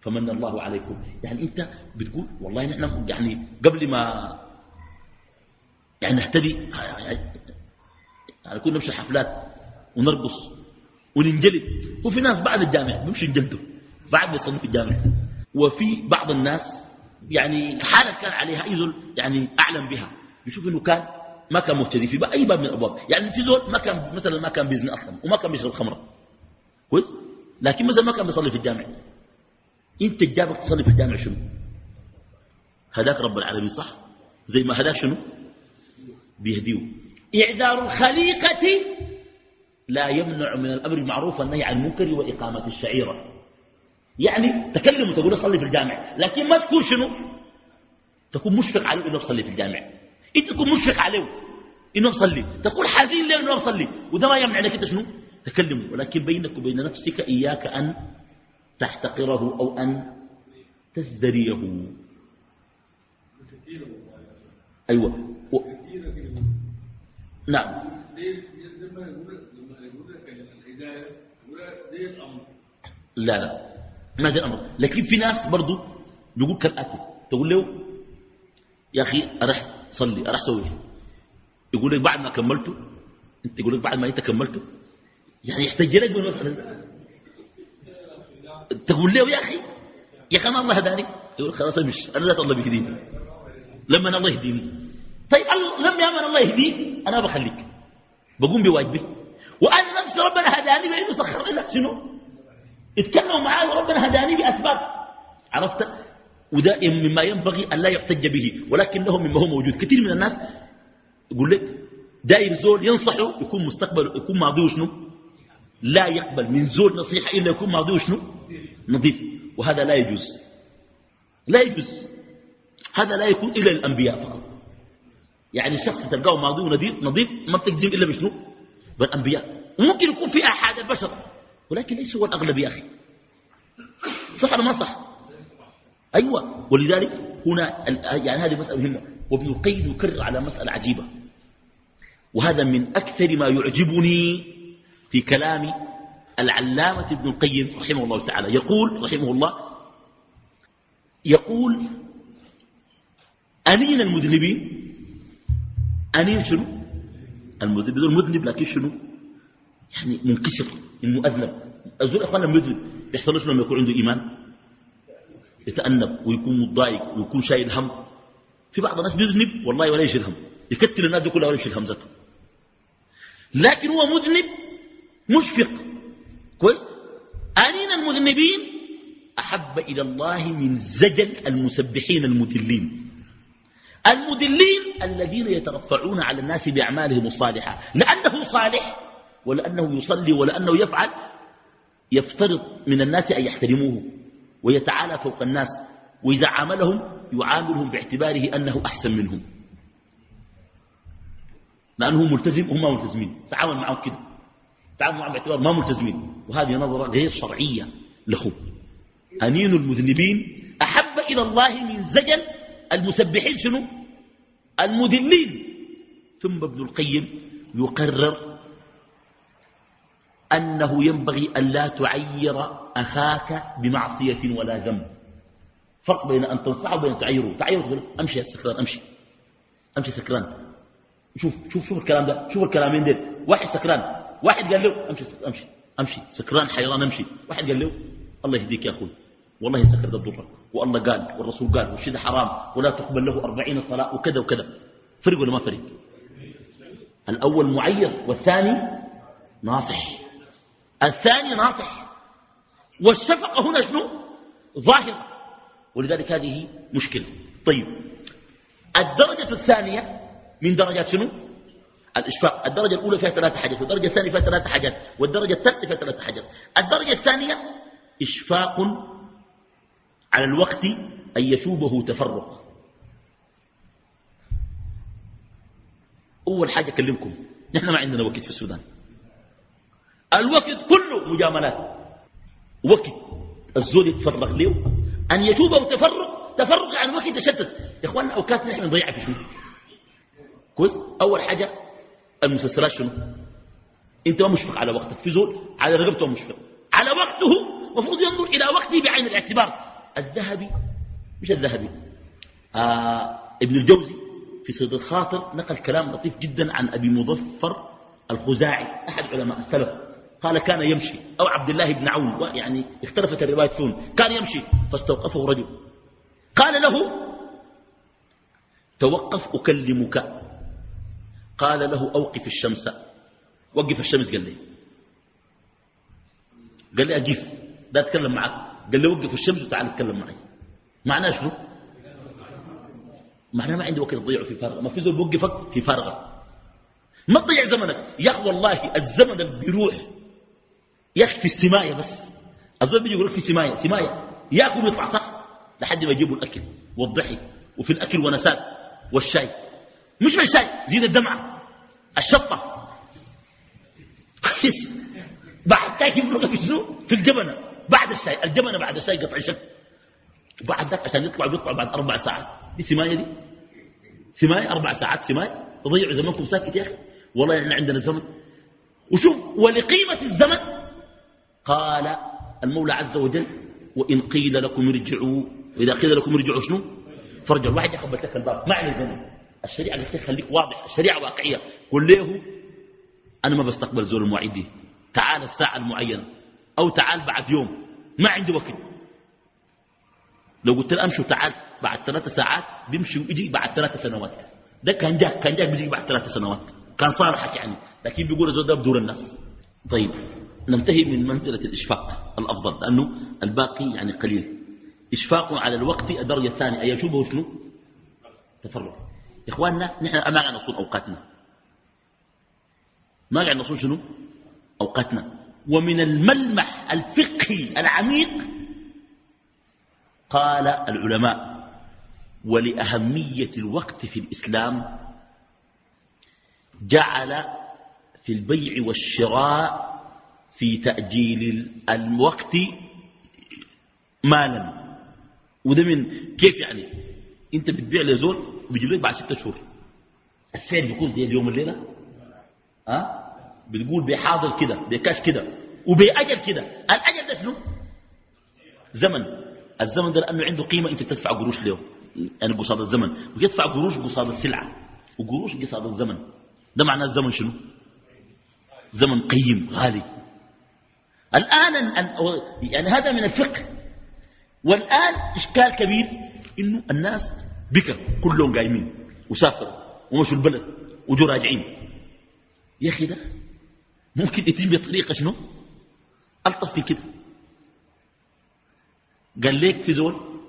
Speaker 3: فمن الله عليكم. يعني أنت بتقول والله نحن يعني قبل ما يعني نهتدي يعني كنا نمشي حفلات ونرقص وننجلد. وفي ناس بعد الجامع بيمشي ينجلدوا بعد بيصلوا في الجامع وفي بعض الناس يعني حالة كان عليها أيضا يعني أعلم بها. يشوف أنه كان ما كان مهتدي في أي باب من الأبواب. يعني في زول ما كان مثلا ما كان بيزني أصلا وما كان بيشرب خمرة. كويس؟ لكن مثلا ما كان بيصلي في الجامع أنت جابك تصلي في الجامع شنو؟ هداك رب العالمين صح؟ زي ما هداك شنو؟ بيهديه إعذار الخليقة لا يمنع من الأمر المعروف والنهي عن المنكر وإقامة الشعيرة. يعني تكلم وتقول صلي في الجامع لكن ما تكون شنو؟ تكون مشفق عليه إنه يصلي في الجامع. انت تكون مشفق عليه إنه يصلي تقول حزين إنه يصلي. وده ما يمنع انك إنت شنو؟ تكلم. ولكن بينك وبين نفسك إياك أن تحتقره أو أن تزدريه. أيوه. و... نعم. لا لا. ما ده الأمر. لكن في ناس برضو بيقول كالآتي تقول له يا أخي أرح صلي أرح سوي يقول لك بعد ما كملته. أنت يقول لك بعد ما أنت كملته. يعني يحتاج لك بالمسألة تقول له يا أخي يا أخي أنا الله هداني. يقول خلاص مش أنا ذات الله بيهديني لما الله يهديني. طيب لم يامن الله يهديك أنا بخليك. بقوم بواجبي وأنا نفسي ربنا هداني بأنه سخر لنا. شنو؟ اتكلموا معاه وربنا هداني بأسباب. عرفت؟ وده مما ينبغي أن لا يحتج به. ولكنه مما هو موجود. كثير من الناس يقول لك داير زول ينصحه يكون مستقبل يكون ماضيه شنو لا يقبل. من زول نصيحة إلا يكون ماضيه شنو نظيف. وهذا لا يجوز. لا يجوز. هذا لا يكون إلا الأنبياء فقط. يعني الشخص تلقاه ماضيه نظيف نظيف ما بتجزم إلا بشنو؟ بالأنبياء. ممكن يكون في أحد البشر ولكن ليس هو الأغلب يا أخي؟ صح ولا ما صح؟ أيوة. ولذلك هنا يعني هذه مسألة مهمة. وابن القيم يكرر على مسألة عجيبة. وهذا من أكثر ما يعجبني في كلام العلامة ابن القيم رحمه الله تعالى. يقول رحمه الله يقول أنين المذنبين؟ أنين شنو؟ المذنب. المذنب لكن شنو؟ يعني منكسر إنه أذنب. الزول اخوانا لما يذنب بيحصل له لما يكون عنده إيمان؟ يتأنب ويكون متضايق ويكون شايل هم. في بعض الناس بيذنب والله ولا يشيل هم. يكتل الناس كلها ولا يشيل همزته لكن هو مذنب مشفق. كويس؟ أنين المذنبين؟ أحب إلى الله من زجل المسبحين المدلين. المدلين الذين يترفعون على الناس بأعمالهم الصالحة. لأنه صالح ولأنه يصلي ولأنه يفعل. يفترض من الناس أن يحترموه ويتعالى فوق الناس وإذا عاملهم يعاملهم باعتباره أنه أحسن منهم. لأنه ملتزم وهم ما ملتزمين. تعامل معهم كده. تعامل معهم باعتبار ما ملتزمين. وهذه نظرة غير شرعية لهم أنين المذنبين أحب إلى الله من زجل المسبحين شنو؟ المدلين ثم ابن القيم يقرر أنه ينبغي أن لا تعير أخاك بمعصية ولا ذنب. فرق بين أن تنصحه وبين تعيره. تعيره تقول أمشي يا سكران أمشي. أمشي سكران. شوف شوف شوف الكلام ده. شوف الكلامين ديل. واحد سكران. واحد قال له أمشي أمشي أمشي. سكران حيران أمشي. واحد قال له الله يهديك يا أخوي. والله السكر ده بضرك والله قال والرسول قال والشيء حرام ولا تقبل له أربعين صلاة وكذا وكذا. فرق ولا ما فرق؟ الأول معير والثاني ناصح. الثاني ناصح. والشفقة هنا شنو؟ ظاهرة. ولذلك هذه مشكلة. طيب الدرجة الثانية من درجات شنو؟ الإشفاق. الدرجة الأولى فيها ثلاثة حاجات والدرجة الثانية فيها ثلاثة حاجات والدرجة الثالثة فيها ثلاثة حاجات. الدرجة الثانية إشفاق على الوقت أن يشوبه تفرق. أول حاجة أكلمكم نحن ما عندنا وقت في السودان. الوقت كله مجاملات. وقت. الزول يتفرغ له أن يتوب تفرق تفرق عن وقت تشتت يا إخواننا أوقات نحن نضيعها في شنو كويس؟ أول حاجة المسلسلات شنو؟ أنت ما مشفق على وقتك. في زول على رقبته مشفق. على وقته المفروض ينظر إلى وقته بعين الاعتبار. الذهبي مش الذهبي. آه ابن الجوزي في صيد الخاطر نقل كلام لطيف جدا عن أبي مظفر الخزاعي أحد علماء السلف. قال كان يمشي أو عبد الله بن عون يعني اختلفت الروايات فيهم كان يمشي فاستوقفه رجل. قال له توقف أكلمك. قال له أوقف الشمس. وقف الشمس قال لي. قال لي أجيف لا أتكلم معك. قال لي وقف الشمس وتعال اتكلم معي. معناه شنو؟ معناه ما عندي وقت تضيعه في فارغة. ما في زول بوقفك في فارغة. ما تضيع زمنك. يا أخي والله الزمن اللي بيروح يا أخي في السماية بس. الزول بيجي يقول في سماية سماية. ياكل ويطلع صح. لحد ما يجيبوا الأكل والضحك وفي الأكل ونسات والشاي. مش في الشاي زيد الدمعة. الشطة. بعد ذاك يبلغ في شنو؟ في الجبنة. بعد الشاي الجبنة بعد الشاي قطع شك بعد ذاك عشان يطلع بيطلع بعد أربع ساعات. دي سماية دي. سماية أربع ساعات سماية. تضيعوا زمانكم ساكت يا أخي. والله إحنا عندنا زمن. وشوف ولقيمة الزمن. قال المولى عز وجل وإن قيل لكم ارجعوا. وإذا قيل لكم ارجعوا شنو؟ فرجعوا الواحد يخبط لك الباب. عليه زمن الشريعة قلت لك خليك واضح. الشريعة واقعية. قل له أنا ما بستقبل زول المواعيد دي تعال الساعة المعينة. أو تعال بعد يوم. ما عندي وقت. لو قلت له امشي تعال بعد ثلاث ساعات بيمشي ويجي بعد ثلاث سنوات. ده كان جاك كان جاك بيجي بعد ثلاث سنوات. كان صالحك يعني لكن بيقول الزول ده بدور الناس. طيب ننتهي من منزلة الإشفاق الأفضل لأنه الباقي يعني قليل. إشفاق على الوقت الدرجة الثانية. أي يشوبه شنو؟ تفرغ يا إخواننا نحن ما قاعد نصون أوقاتنا. ما قاعد نصون شنو؟ أوقاتنا. ومن الملمح الفقهي العميق قال العلماء ولأهمية الوقت في الإسلام جعل في البيع والشراء في تأجيل الوقت مالا. وده من كيف يعني؟ انت بتبيع لزول وبيجيب لك بعد ستة شهور. السعر بيكون زي اليوم الليلة أه؟ بتقول بحاضر كده بكاش كده وبأجل كده. الأجل ده شنو؟ زمن. الزمن ده لأنه عنده قيمة أنت تدفع قروش له. يعني قصاد الزمن. ويدفع قروش قصاد السلعة. وقروش قصاد الزمن. ده معناه الزمن شنو؟ زمن قيم غالي. الآن يعني هذا من الفقه. والآن إشكال كبير إنه الناس بكر كلهم قايمين وسافروا ومشوا البلد وجوا راجعين. يا أخي ده ممكن يتم بطريقة شنو؟ ألطف في كده. قال ليك في زول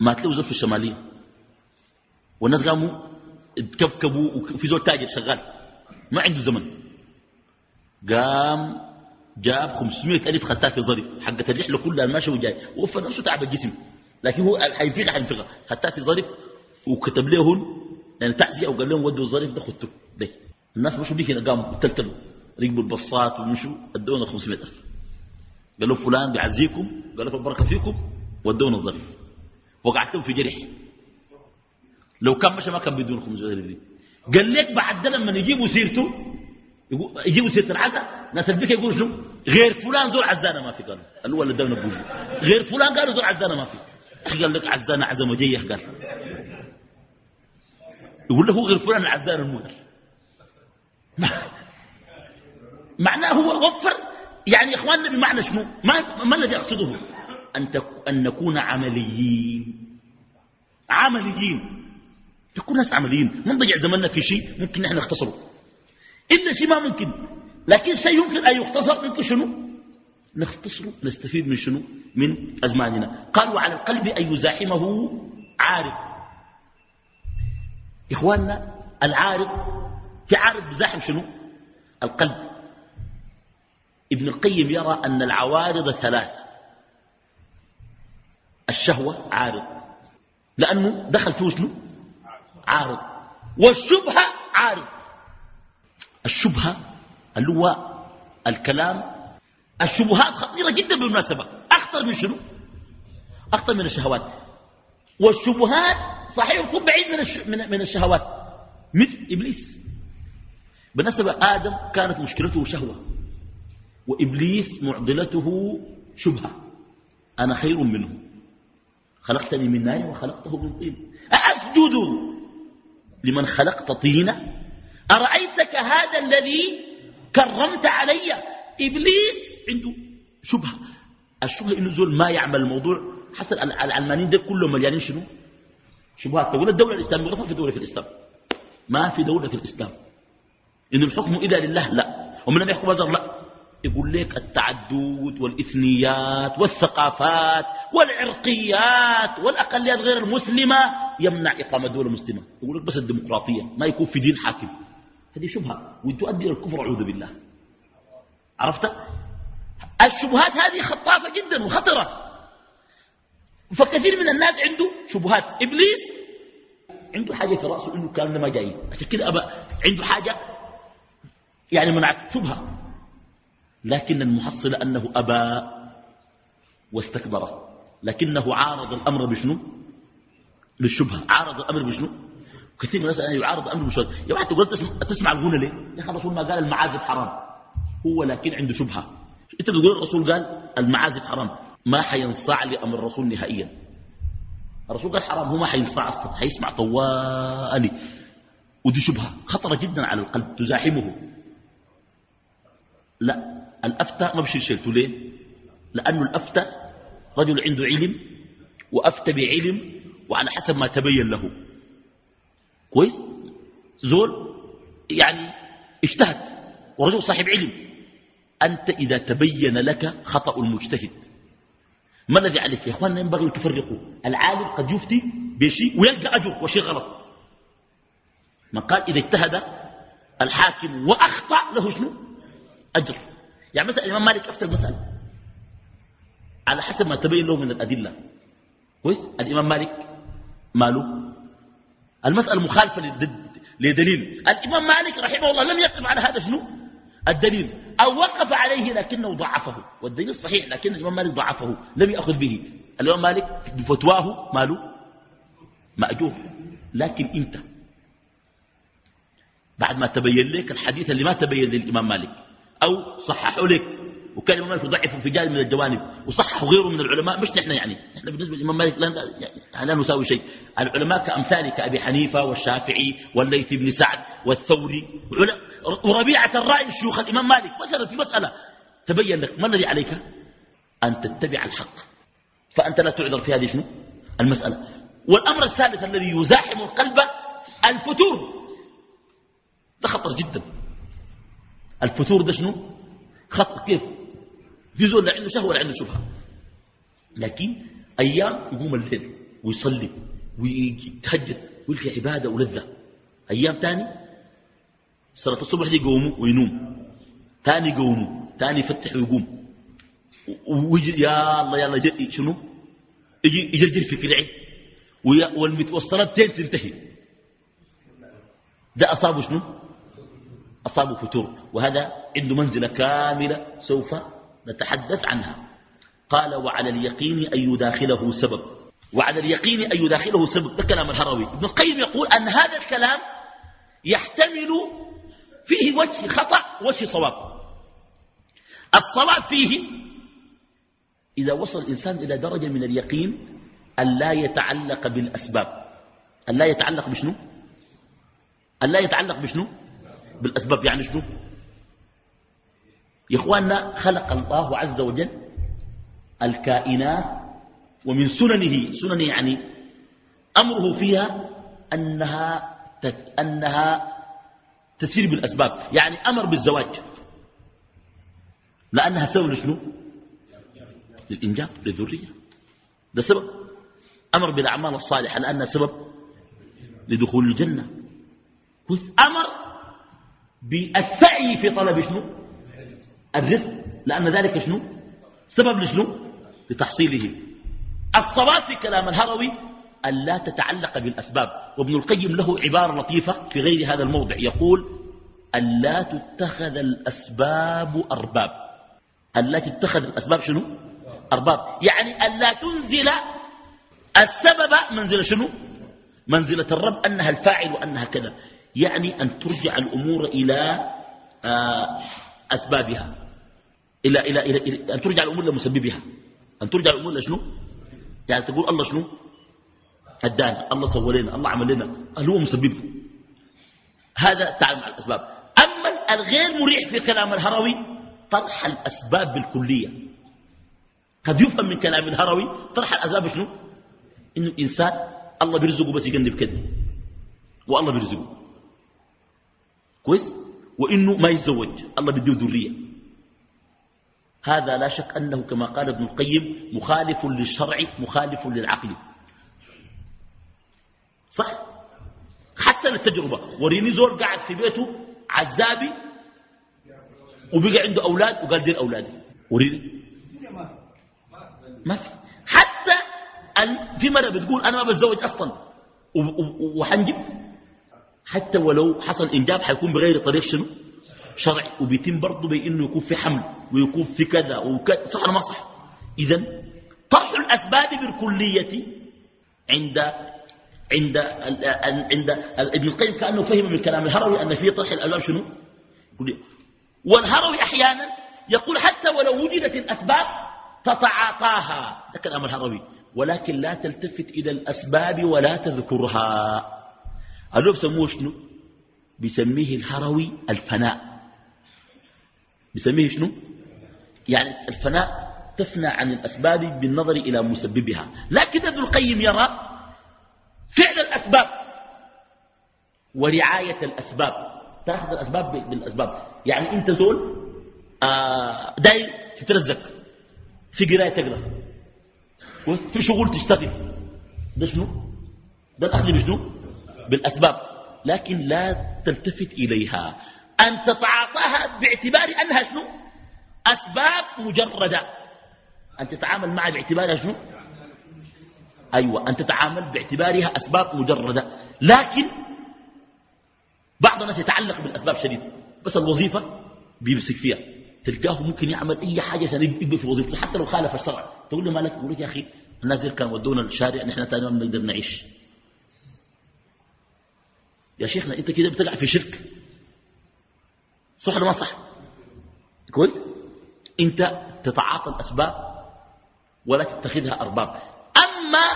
Speaker 3: ما تلاقوا زول في الشمالية. والناس قاموا اتكبكبوا وفي زول تاجر شغال. ما عنده زمن. قام جاب 500 ألف خدتها في ظرف حقت الرحلة كلها ماشي وجاي ووفى نفسه تعب الجسم. لكن هو حينفقها حينفقها خدتها في ظرف وكتب لهم يعني تعزية وقال لهم ودوا الظرف ده خدته ده الناس مشوا بيه هنا قاموا تلتلوا ركبوا البصات ومشوا ادونا 500 ألف. قالوا فلان بيعزيكم قال لكم البركة فيكم ودونا الظرف وقعتهم في جرح. لو كان مشى ما كان بيدون 500 ألف قال لك بعد لما يجيبوا سيرته يجيبوا سيرة العزة ناس البكا يقولوا شنو؟ غير فلان زول عزانة ما في قال. الأول اللي داونا بوجه غير فلان قالوا زول عزانة ما في. قال لك عزانة عزم وجيه قال. يقول له غير فلان العزانة المدر معناه هو وفر يعني يا اخواننا بمعنى شنو؟ ما, ما الذي أقصده؟ أن, أن نكون عمليين. عمليين. تكون ناس عمليين. ما نضيع زمننا في شيء ممكن نحن نختصره. إلا شيء ما ممكن. لكن شيء يمكن أن يختصر ممكن شنو؟ نختصره نستفيد من شنو؟ من أزماننا. قال وعلى القلب أن يزاحمه عارض إخواننا العارض في عارض بزاحم شنو؟ القلب. ابن القيم يرى أن العوارض ثلاثة. الشهوة عارض. لأنه دخل فيه شنو؟ عارض. والشبهة عارض. الشبهة اللي هو الكلام. الشبهات خطيرة جدا بالمناسبة. أخطر من شنو؟ أخطر من الشهوات. والشبهات صحيح يكون بعيد من الشهوات. مثل إبليس. بالنسبة آدم كانت مشكلته شهوة وإبليس معضلته شبهة أنا خير منه. خلقتني من نار وخلقته من طين. أسجد لمن خلقت طينة أرأيتك هذا الذي كرمت علي؟ إبليس عنده شبهة. الشبهة إنه زول ما يعمل الموضوع حسن العلمانيين ده كلهم مليانين شنو؟ شبهات. تقول الدولة الإسلامية؟ ما في دولة في الإسلام. ما في دولة في الإسلام. إن الحكم إذا لله لا. ومن لم يحكم بزر لا. يقول لك التعدد والإثنيات والثقافات والعرقيات والأقليات غير المسلمة يمنع إقامة دولة مسلمة. يقول لك بس الديمقراطية ما يكون في دين حاكم. هذه شبهة وتؤدي إلى الكفر أعوذ بالله. عرفت؟ الشبهات هذه خطافة جدا وخطرة. فكثير من الناس عنده شبهات. إبليس عنده حاجة في رأسه إنه كان ما جاي. عشان كده أبا عنده حاجة يعني منعت شبهة. لكن المحصل أنه أبى واستكبر. لكنه عارض الأمر بشنو؟ بالشبهة عارض الأمر بشنو؟ كثير من الناس يعارض الأمر بالشبهة يا واحد تقول تسمع, تسمع الغنى ليه؟ يا أخي الرسول ما قال المعازف حرام. هو لكن عنده شبهة. أنت بتقول الرسول قال المعازف حرام. ما حينصاع لأمر الرسول نهائيا. الرسول قال حرام. هو ما حينصاع أصلا. حيسمع طوالي ودي شبهة خطرة جدا على القلب تزاحمه. لا الأفتى ما بشير شيلته ليه لأنه الأفتى رجل عنده علم وأفتى بعلم وعلى حسب ما تبين له. كويس؟ زول يعني اجتهد ورجل صاحب علم. أنت إذا تبين لك خطأ المجتهد ما الذي عليك يا إخواننا؟ ينبغي أن تفرقوا. العالم قد يفتي بشيء ويلقى أجر وشيء غلط. من قال إذا اجتهد الحاكم وأخطأ له شنو؟ أجر. يعني مثلا الإمام مالك أفتى المسألة. على حسب ما تبين له من الأدلة. كويس؟ الإمام مالك ماله؟ المسألة مخالفة لدليل. الإمام مالك رحمه الله لم يقف على هذا شنو؟ الدليل. أو وقف عليه لكنه ضعفه. والدليل صحيح لكن الإمام مالك ضعفه. لم يأخذ به. الإمام مالك بفتواه ماله؟ مأجور. لكن أنت. بعد ما تبين لك الحديث اللي ما تبين للإمام مالك. أو صححه لك. وكان الإمام مالك يضعفه في جانب من الجوانب وصححه غيره من العلماء مش نحن يعني. نحن بالنسبة للإمام مالك لا, يعني لا نساوي شيء. العلماء كأمثال كأبي حنيفة والشافعي والليث بن سعد والثوري وربيعة الرأي شيوخ الإمام مالك. مثلا في مسألة تبين لك ما الذي عليك؟ أن تتبع الحق. فأنت لا تعذر في هذه شنو؟ المسألة. والأمر الثالث الذي يزاحم القلب الفتور. ده خطر جدا. الفتور ده شنو؟ خطر كيف؟ في زول لا عنده شهوة ولا عنده شبهة. لكن أيام يقوم الليل ويصلي ويتهجد ويلقى عبادة ولذة. أيام تاني صلاة الصبح دي يقوموا وينوم. تاني يقوموا تاني يفتح ويقوم. ويجي يا الله يا الله شنو؟ يجي يجرجر في كرعي. والمتوصلات تنتهي. ده أصابه شنو؟ أصابه فتور وهذا عنده منزلة كاملة سوف نتحدث عنها. قال وعلى اليقين أن يداخله سبب. وعلى اليقين أن يداخله سبب ده كلام الهروي. ابن القيم يقول أن هذا الكلام يحتمل فيه وجه خطأ وجه صواب. الصواب فيه إذا وصل الإنسان إلى درجة من اليقين أن لا يتعلق بالأسباب. أن لا يتعلق بشنو؟ أن لا يتعلق بشنو؟ بالأسباب يعني شنو؟ يا إخواننا خلق الله عز وجل الكائنات ومن سننه سننه يعني أمره فيها أنها أنها تسير بالأسباب يعني أمر بالزواج. لأنها سبب لشنو؟ للإنجاب للذرية. ده سبب. أمر بالأعمال الصالحة لأنها سبب لدخول الجنة. أمر بالسعي في طلب شنو؟ الرزق. لأن ذلك شنو؟ سبب لشنو؟ لتحصيله. الصواب في كلام الهروي أن لا تتعلق بالأسباب. وابن القيم له عبارة لطيفة في غير هذا الموضع. يقول أن لا تتخذ الأسباب أرباب. أن لا تتخذ الأسباب شنو؟ أرباب. يعني أن لا تنزل السبب منزل شنو؟ منزلة الرب أنها الفاعل وأنها كذا. يعني أن ترجع الأمور إلى آه، أسبابها. إلى, إلى, إلى, إلى أن ترجع الأمور لمسببها أن ترجع الأمور لشنو يعني تقول الله شنو؟ أدانا الله سوى لنا الله عمل لنا هل هو مسببها هذا تعامل مع الأسباب. أما الغير مريح في كلام الهروي طرح الأسباب بالكلية. قد يفهم من كلام الهروي طرح الأسباب شنو؟ إنه الإنسان الله بيرزقه بس يقلب كده والله بيرزقه. كويس؟ وإنه ما يتزوج. الله بده ذرية. هذا لا شك أنه كما قال ابن القيم مخالف للشرع مخالف للعقل. صح؟ حتى للتجربة. وريني زور قاعد في بيته عزابي وبقى عنده أولاد وقال دير أولادي وريني. ما في. حتى في مرة بتقول أنا ما بتزوج أصلا. وحنجب. حتى ولو حصل إنجاب حيكون بغير طريق شنو؟ شرعي. وبيتم برضه بأنه يكون في حمل ويكون في كذا وكذا. صح ولا ما صح؟ إذا طرح الأسباب بالكلية عند عند عند ابن القيم كأنه فهم من كلام الهروي أن في طرح الأسباب شنو؟ والهروي أحيانا يقول حتى ولو وجدت الأسباب تتعاطاها. ده كلام الهروي. ولكن لا تلتفت إلى الأسباب ولا تذكرها. هذول بسموه شنو بيسميه الهروي الفناء. بيسميه شنو؟ يعني الفناء تفنى عن الأسباب بالنظر إلى مسببها. لكن ابن القيم يرى فعل الأسباب ورعاية الأسباب. تأخذ الأسباب بالأسباب. يعني أنت زول آه داير تترزق في قراية تقرأ. في شغل تشتغل. ده شنو؟ ده الأخذ بشنو؟ بالأسباب لكن لا تلتفت إليها. أن تتعاطاها باعتبار أنها شنو؟ أسباب مجردة. أن تتعامل معها باعتبارها شنو؟ أيوة أن تتعامل باعتبارها أسباب مجردة. لكن بعض الناس يتعلق بالأسباب شديد. بس الوظيفة بيمسك فيها. تلقاه ممكن يعمل أي حاجة عشان يقبل في وظيفته. حتى لو خالف الشرع. تقول له مالك يقول لك يا أخي الناس كانوا ودونا الشارع نحن تاني ما بنقدر نعيش. يا شيخنا أنت كده بتقع في شرك. صح ولا ما صح؟ كويس؟ أنت تتعاطى الأسباب ولا تتخذها أرباب. أما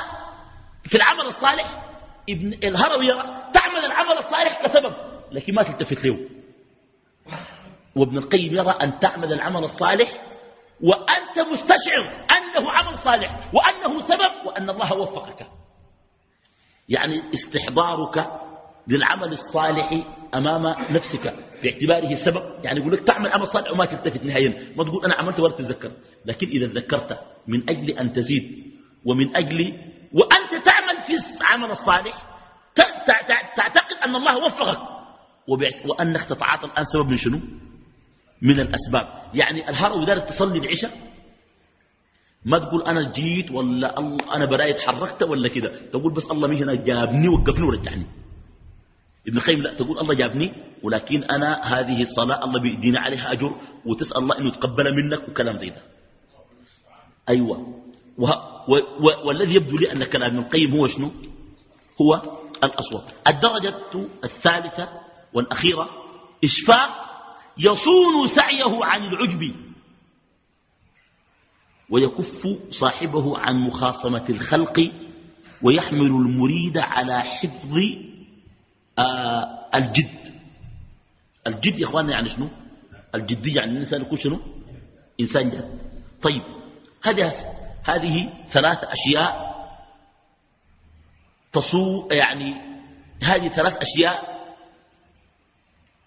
Speaker 3: في العمل الصالح ابن الهروي يرى تعمل العمل الصالح كسبب لكن ما تلتفت له. وابن القيم يرى أن تعمل العمل الصالح وأنت مستشعر أنه عمل صالح وأنه سبب وأن الله وفقك. يعني استحضارك للعمل الصالح أمام نفسك باعتباره سبب. يعني يقول لك تعمل عمل صالح وما تلتفت نهائيا ما تقول أنا عملت ولا تتذكر. لكن إذا تذكرت من أجل أن تزيد ومن أجل وأنت تعمل في العمل الصالح تعتقد أن الله وفقك. وأنك تتعاطى الآن سبب من شنو؟ من الأسباب. يعني الهرو إذا تصلي العشاء ما تقول أنا جيت ولا أنا براي تحركت ولا كده. تقول بس الله مين هنا جابني وقفني ورجعني. ابن القيم لا تقول الله جابني ولكن أنا هذه الصلاة الله بيدينا عليها أجر وتسأل الله أنه يتقبل منك وكلام زي ده. أيوة. والذي يبدو لي أن كلام ابن القيم هو شنو؟ هو الأصوات. الدرجة الثالثة والأخيرة إشفاق يصون سعيه عن العجب ويكف صاحبه عن مخاصمة الخلق ويحمل المريد على حفظ آه الجد. الجد يا إخواننا يعني شنو؟ الجدية يعني الإنسان يكون شنو؟ إنسان جد. طيب هذه هذه ثلاث أشياء تصو يعني هذه ثلاث أشياء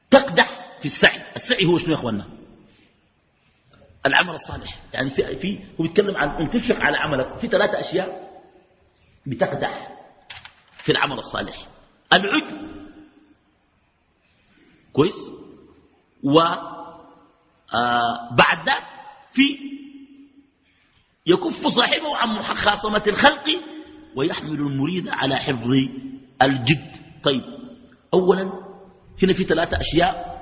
Speaker 3: تقدح في السعي. السعي هو شنو يا أخواننا؟ العمل الصالح. يعني في, في هو بيتكلم عن ان تشفق على عملك. في ثلاثة أشياء بتقدح في العمل الصالح. العجب. كويس؟ وبعد آه ذلك في يكف صاحبه عن مخاصمة الخلق ويحمل المريد على حفظ الجد. طيب أولا هنا في ثلاثة أشياء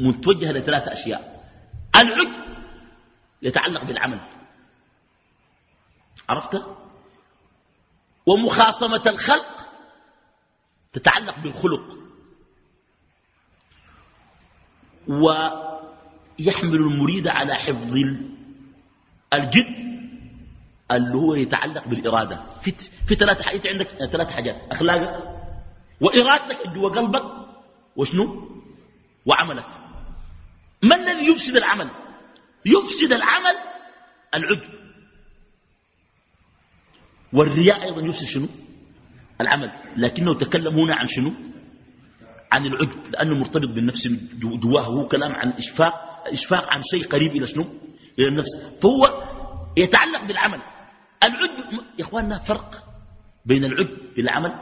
Speaker 3: متوجهة لثلاثة أشياء. العجب يتعلق بالعمل. عرفت؟ ومخاصمة الخلق تتعلق بالخلق. ويحمل المريد على حفظ الجد اللي هو يتعلق بالإرادة. في, في ثلاث حاجات عندك ثلاث حاجات. أخلاقك وإرادتك جوا قلبك وشنو؟ وعملك. ما الذي يفسد العمل؟ يفسد العمل العجب. والرياء أيضا يفسد شنو؟ العمل. لكنه تكلم هنا عن شنو؟ عن العجب لأنه مرتبط بالنفس جواه هو كلام عن إشفاق إشفاق عن شيء قريب إلى شنو؟ إلى النفس. فهو يتعلق بالعمل. العجب يا إخواننا فرق بين العجب بالعمل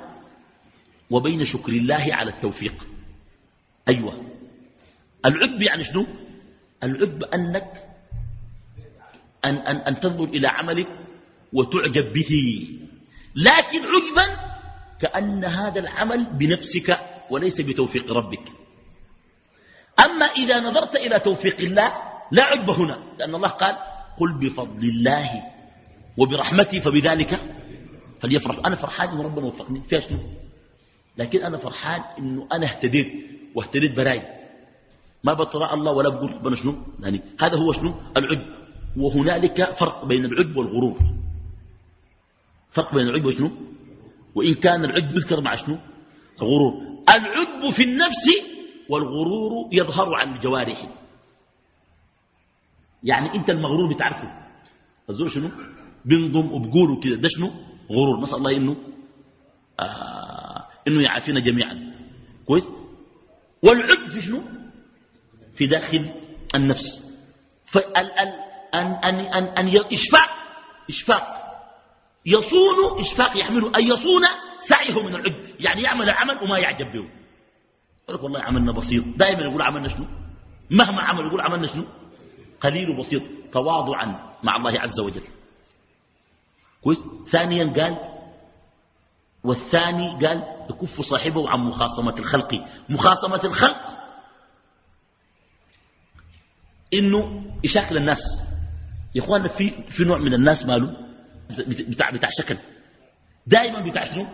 Speaker 3: وبين شكر الله على التوفيق. أيوة. العجب يعني شنو؟ العجب أنك أن, أن, أن تنظر إلى عملك وتعجب به. لكن عجبا كأن هذا العمل بنفسك وليس بتوفيق ربك. أما إذا نظرت إلى توفيق الله لا عجب هنا لأن الله قال قل بفضل الله وبرحمتي فبذلك فليفرح. أنا فرحان إن ربنا وفقني فيها شنو؟ لكن أنا فرحان إنه أنا اهتديت واهتديت براي. ما بطراء الله ولا بقول ربنا شنو؟ يعني هذا هو شنو؟ العجب. وهنالك فرق بين العجب والغرور. فرق بين العجب وشنو؟ وإن كان العجب يذكر مع شنو؟ الغرور. العجب في النفس والغرور يظهر عن الجوارح يعني أنت المغرور بتعرفه. الزور شنو؟ بينضم وبقولوا كده. ده شنو؟ غرور. نسأل الله إنه آه إنه يعافينا جميعا. كويس؟ والعجب في شنو؟ في داخل النفس. فال ال أن, أن, أن, أن إشفاق. إشفاق. يصون إشفاق يحمله أن يصون سعيه من العجب يعني يعمل العمل وما يعجب به. يقول لك والله عملنا بسيط. دائما يقول عملنا شنو؟ مهما عمل يقول عملنا شنو؟ قليل وبسيط. تواضعا مع الله عز وجل. كويس؟ ثانيا قال والثاني قال يكف صاحبه عن مخاصمة الخلق. مخاصمة الخلق إنه يشاكل الناس. يا اخوانا في في نوع من الناس ماله؟ بتاع بتاع شكل. دائما بتاع شنو؟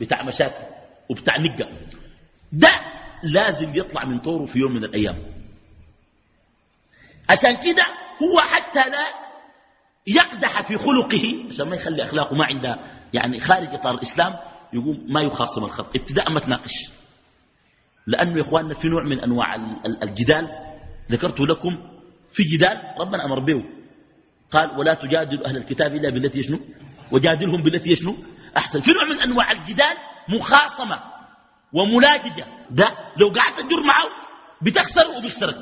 Speaker 3: بتاع مشاكل وبتاع نقة. ده لازم يطلع من طوره في يوم من الأيام. عشان كده هو حتى لا يقدح في خلقه عشان ما يخلي أخلاقه ما عندها يعني خارج إطار الإسلام يقوم ما يخاصم الخلق. ابتداء ما تناقش. لأنه يا إخواننا في نوع من أنواع الجدال. ذكرت لكم في جدال ربنا أمر به. قال ولا تجادل أهل الكتاب إلا بالتي يشنو؟ وجادلهم بالتي يشنو؟ أحسن. في نوع من أنواع الجدال؟ مخاصمة وملاججة. ده لو قعدت تجر معه بتخسر وبيخسرك.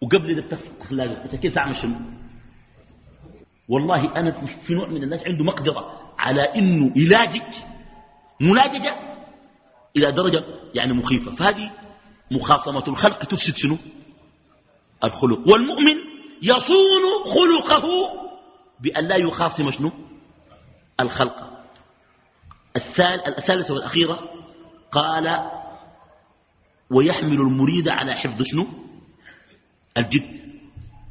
Speaker 3: وقبل ده بتخسر أخلاقك عشان كده تعمل شنو؟ والله أنا في نوع من الناس عنده مقدرة على إنه يلاجج ملاججة إلى درجة يعني مخيفة. فهذه مخاصمة الخلق تفسد شنو؟ الخلق. والمؤمن يصون خلقه بأن لا يخاصم شنو؟ الخلق. الثالثة والأخيرة قال ويحمل المريد على حفظ شنو؟ الجد.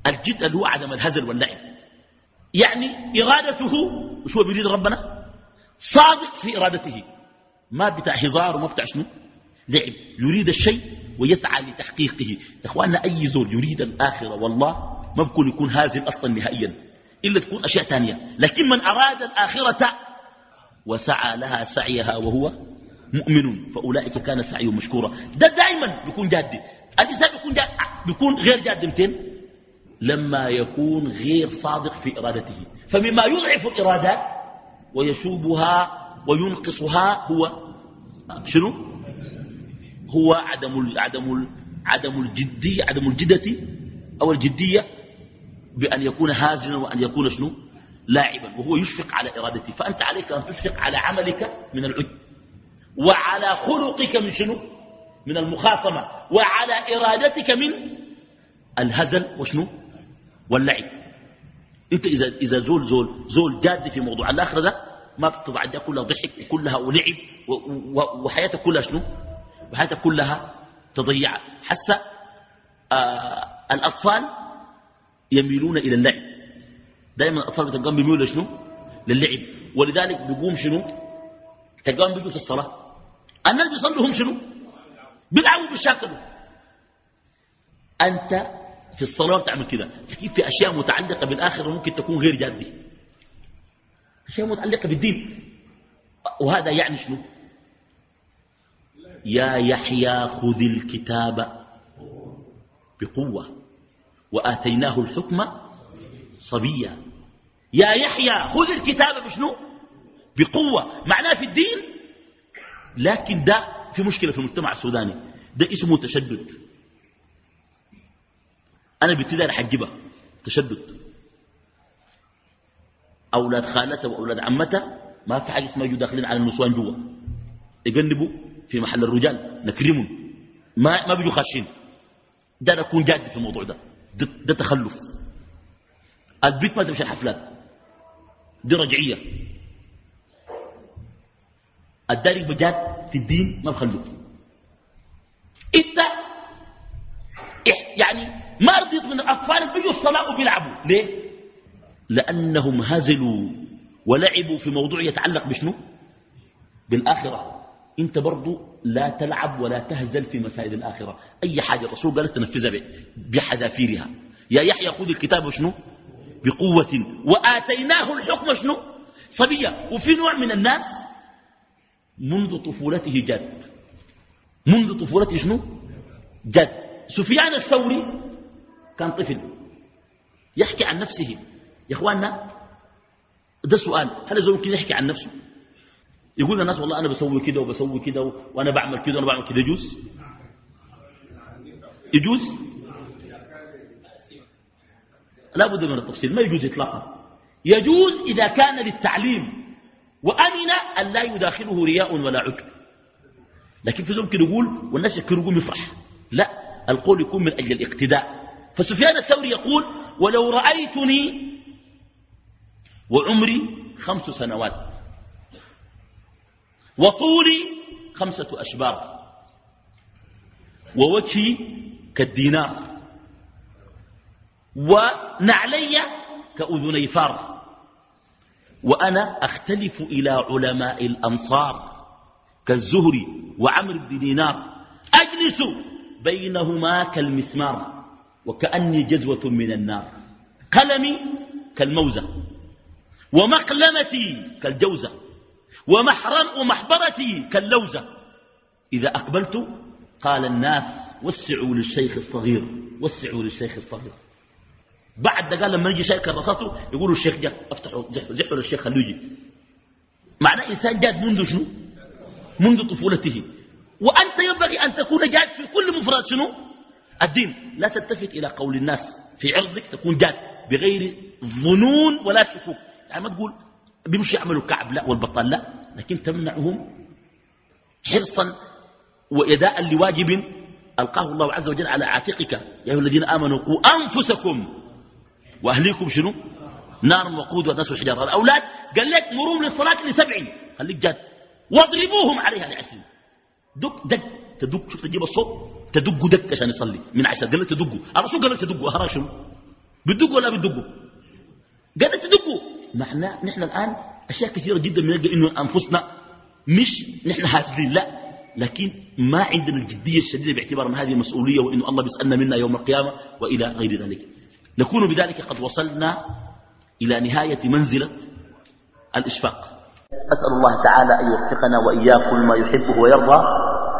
Speaker 3: الجد اللي هو عدم الهزل واللعب. يعني إرادته شو بيريد ربنا؟ صادق في إرادته. ما بتاع هزار وما بتاع شنو؟ لعب. يريد الشيء ويسعى لتحقيقه. يا إخواننا أي زول يريد الآخرة والله ما بكون يكون هازل أصلا نهائيا إلا تكون أشياء ثانية. لكن من أراد الآخرة وسعى لها سعيها وهو مؤمن فأولئك كان سعيه مشكورا. ده دائما بيكون جادي. الإنسان بيكون, جاد بيكون غير جاد متين؟ لما يكون غير صادق في إرادته. فمما يضعف الإرادات ويشوبها وينقصها هو شنو؟ هو عدم عدم عدم الجدية عدم الجدة أو الجدية بأن يكون هازلا وأن يكون شنو؟ لاعبا وهو يشفق على إرادته. فأنت عليك أن تشفق على عملك من العجب وعلى خلقك من شنو؟ من المخاصمة. وعلى إرادتك من الهزل وشنو؟ واللعب. أنت إذا, إذا زول زول زول جاد في موضوع الآخرة ده ما بتضع ده كلها ضحك وكلها ولعب وحياتك كلها شنو؟ وحياتك كلها تضيع. حس آه الأطفال يميلون إلى اللعب. دائما الأطفال بتلقاهم بيميلوا لشنو للعب. ولذلك بيقوم شنو؟ تلقاهم بيجوا في الصلاة. الناس بيصلوا هم شنو؟ بيلعبوا بيشاكلوا. أنت في الصلاة بتعمل كده. لكن في أشياء متعلقة بالآخرة ممكن تكون غير جادة. أشياء متعلقة بالدين. وهذا يعني شنو؟ يا يحيى خذ الكتاب بقوة. وآتيناه الحكم صبيا. يا يحيى خذ الكتاب بشنو؟ بقوة. معناه في الدين؟ لكن ده في مشكلة في المجتمع السوداني. ده اسمه تشدد. أنا بابتداء حجبه تشدد. أولاد خالته وأولاد عمته ما في حاجة اسمها يجوا داخلين على النسوان جوا. يجنبوا في محل الرجال. نكرمهم. ما ما بيجوا خاشين. ده نكون جاد في الموضوع ده. ده, تخلف. البيت ما تمشي الحفلات. دي رجعية. الدارج بجاد في الدين ما بخلف إنت يعني ما رضيت من الأطفال بيجوا الصلاة وبيلعبوا ليه؟ لأنهم هزلوا ولعبوا في موضوع يتعلق بشنو؟ بالآخرة. أنت برضو لا تلعب ولا تهزل في مسائل الآخرة. أي حاجة الرسول قال تنفذها بحذافيرها. يا يحيى خذ الكتاب شنو؟ بقوة. وآتيناه الحكم شنو؟ صبية. وفي نوع من الناس منذ طفولته جد. منذ طفولته شنو؟ جد. سفيان الثوري كان طفل. يحكي عن نفسه. يا إخواننا ده سؤال. هل الزول ممكن يحكي عن نفسه؟ يقول للناس والله أنا بسوي كده وبسوي كده وأنا بعمل كده وأنا بعمل كده. يجوز؟ يجوز؟ لا بد من التفصيل ما يجوز اطلاقا. يجوز إذا كان للتعليم وأمن أن لا يداخله رياء ولا عجب لكن في ممكن يقول والناس يكون يفرح لا القول يكون من أجل الاقتداء. فسفيان الثوري يقول ولو رأيتني وعمري خمس سنوات وطولي خمسة أشبار. ووجهي كالدينار. ونعلي كأذني فار. وأنا أختلف إلى علماء الأمصار كالزهري وعمر بن دينار. أجلس بينهما كالمسمار وكأني جزوة من النار. قلمي كالموزة ومقلمتي كالجوزة. ومحرم ومحبرتي كاللوزة. إذا أقبلت قال الناس وسعوا للشيخ الصغير وسعوا للشيخ الصغير. بعد قال لما يجي شيخ كرساته يقولوا الشيخ جاء افتحوا زحوا للشيخ خلوه يجي. معنى إنسان جاد منذ شنو؟ منذ طفولته. وأنت ينبغي أن تكون جاد في كل مفرد شنو؟ الدين. لا تلتفت إلى قول الناس في عرضك تكون جاد بغير ظنون ولا شكوك. يعني ما تقول بيمشي يعملوا كعب لا والبطال لا لكن تمنعهم حرصا وإداء لواجب ألقاه الله عز وجل على عاتقك. يا أيها الذين آمنوا قوا أنفسكم وأهليكم شنو؟ نار وقود والناس والحجارة. الأولاد قال لك مروم للصلاة لسبع. خليك جاد واضربوهم عليها لعشرين دق دق تدق شوف تجيب الصوت؟ تدق دق عشان يصلي من عشرة قال لك تدقوا. الرسول قال لك تدقوا. أهرا شنو؟ بتدقوا ولا بتدقوا؟ قال لك تدقوا. معناه نحن الآن أشياء كثيرة جدا بنلقى إنه أنفسنا مش نحن هازلين لا. لكن ما عندنا الجدية الشديدة باعتبار أن هذه مسؤولية وإنه الله بيسألنا منا يوم القيامة وإلى غير ذلك. نكون بذلك قد وصلنا إلى نهاية منزلة الإشفاق. أسأل الله تعالى أن يوفقنا وإياكم ما يحبه ويرضى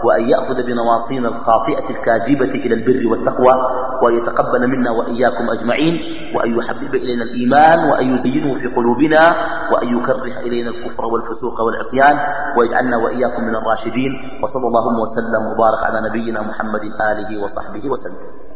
Speaker 3: وأن يأخذ بنواصينا الخاطئة الكاذبة إلى البر والتقوى وأن يتقبل منا وإياكم أجمعين وأن يحبب إلينا الإيمان وأن يزينه في قلوبنا وأن يكره إلينا الكفر والفسوق والعصيان ويجعلنا وإياكم من الراشدين وصلى اللهم وسلم وبارك على نبينا محمد آله وصحبه وسلم.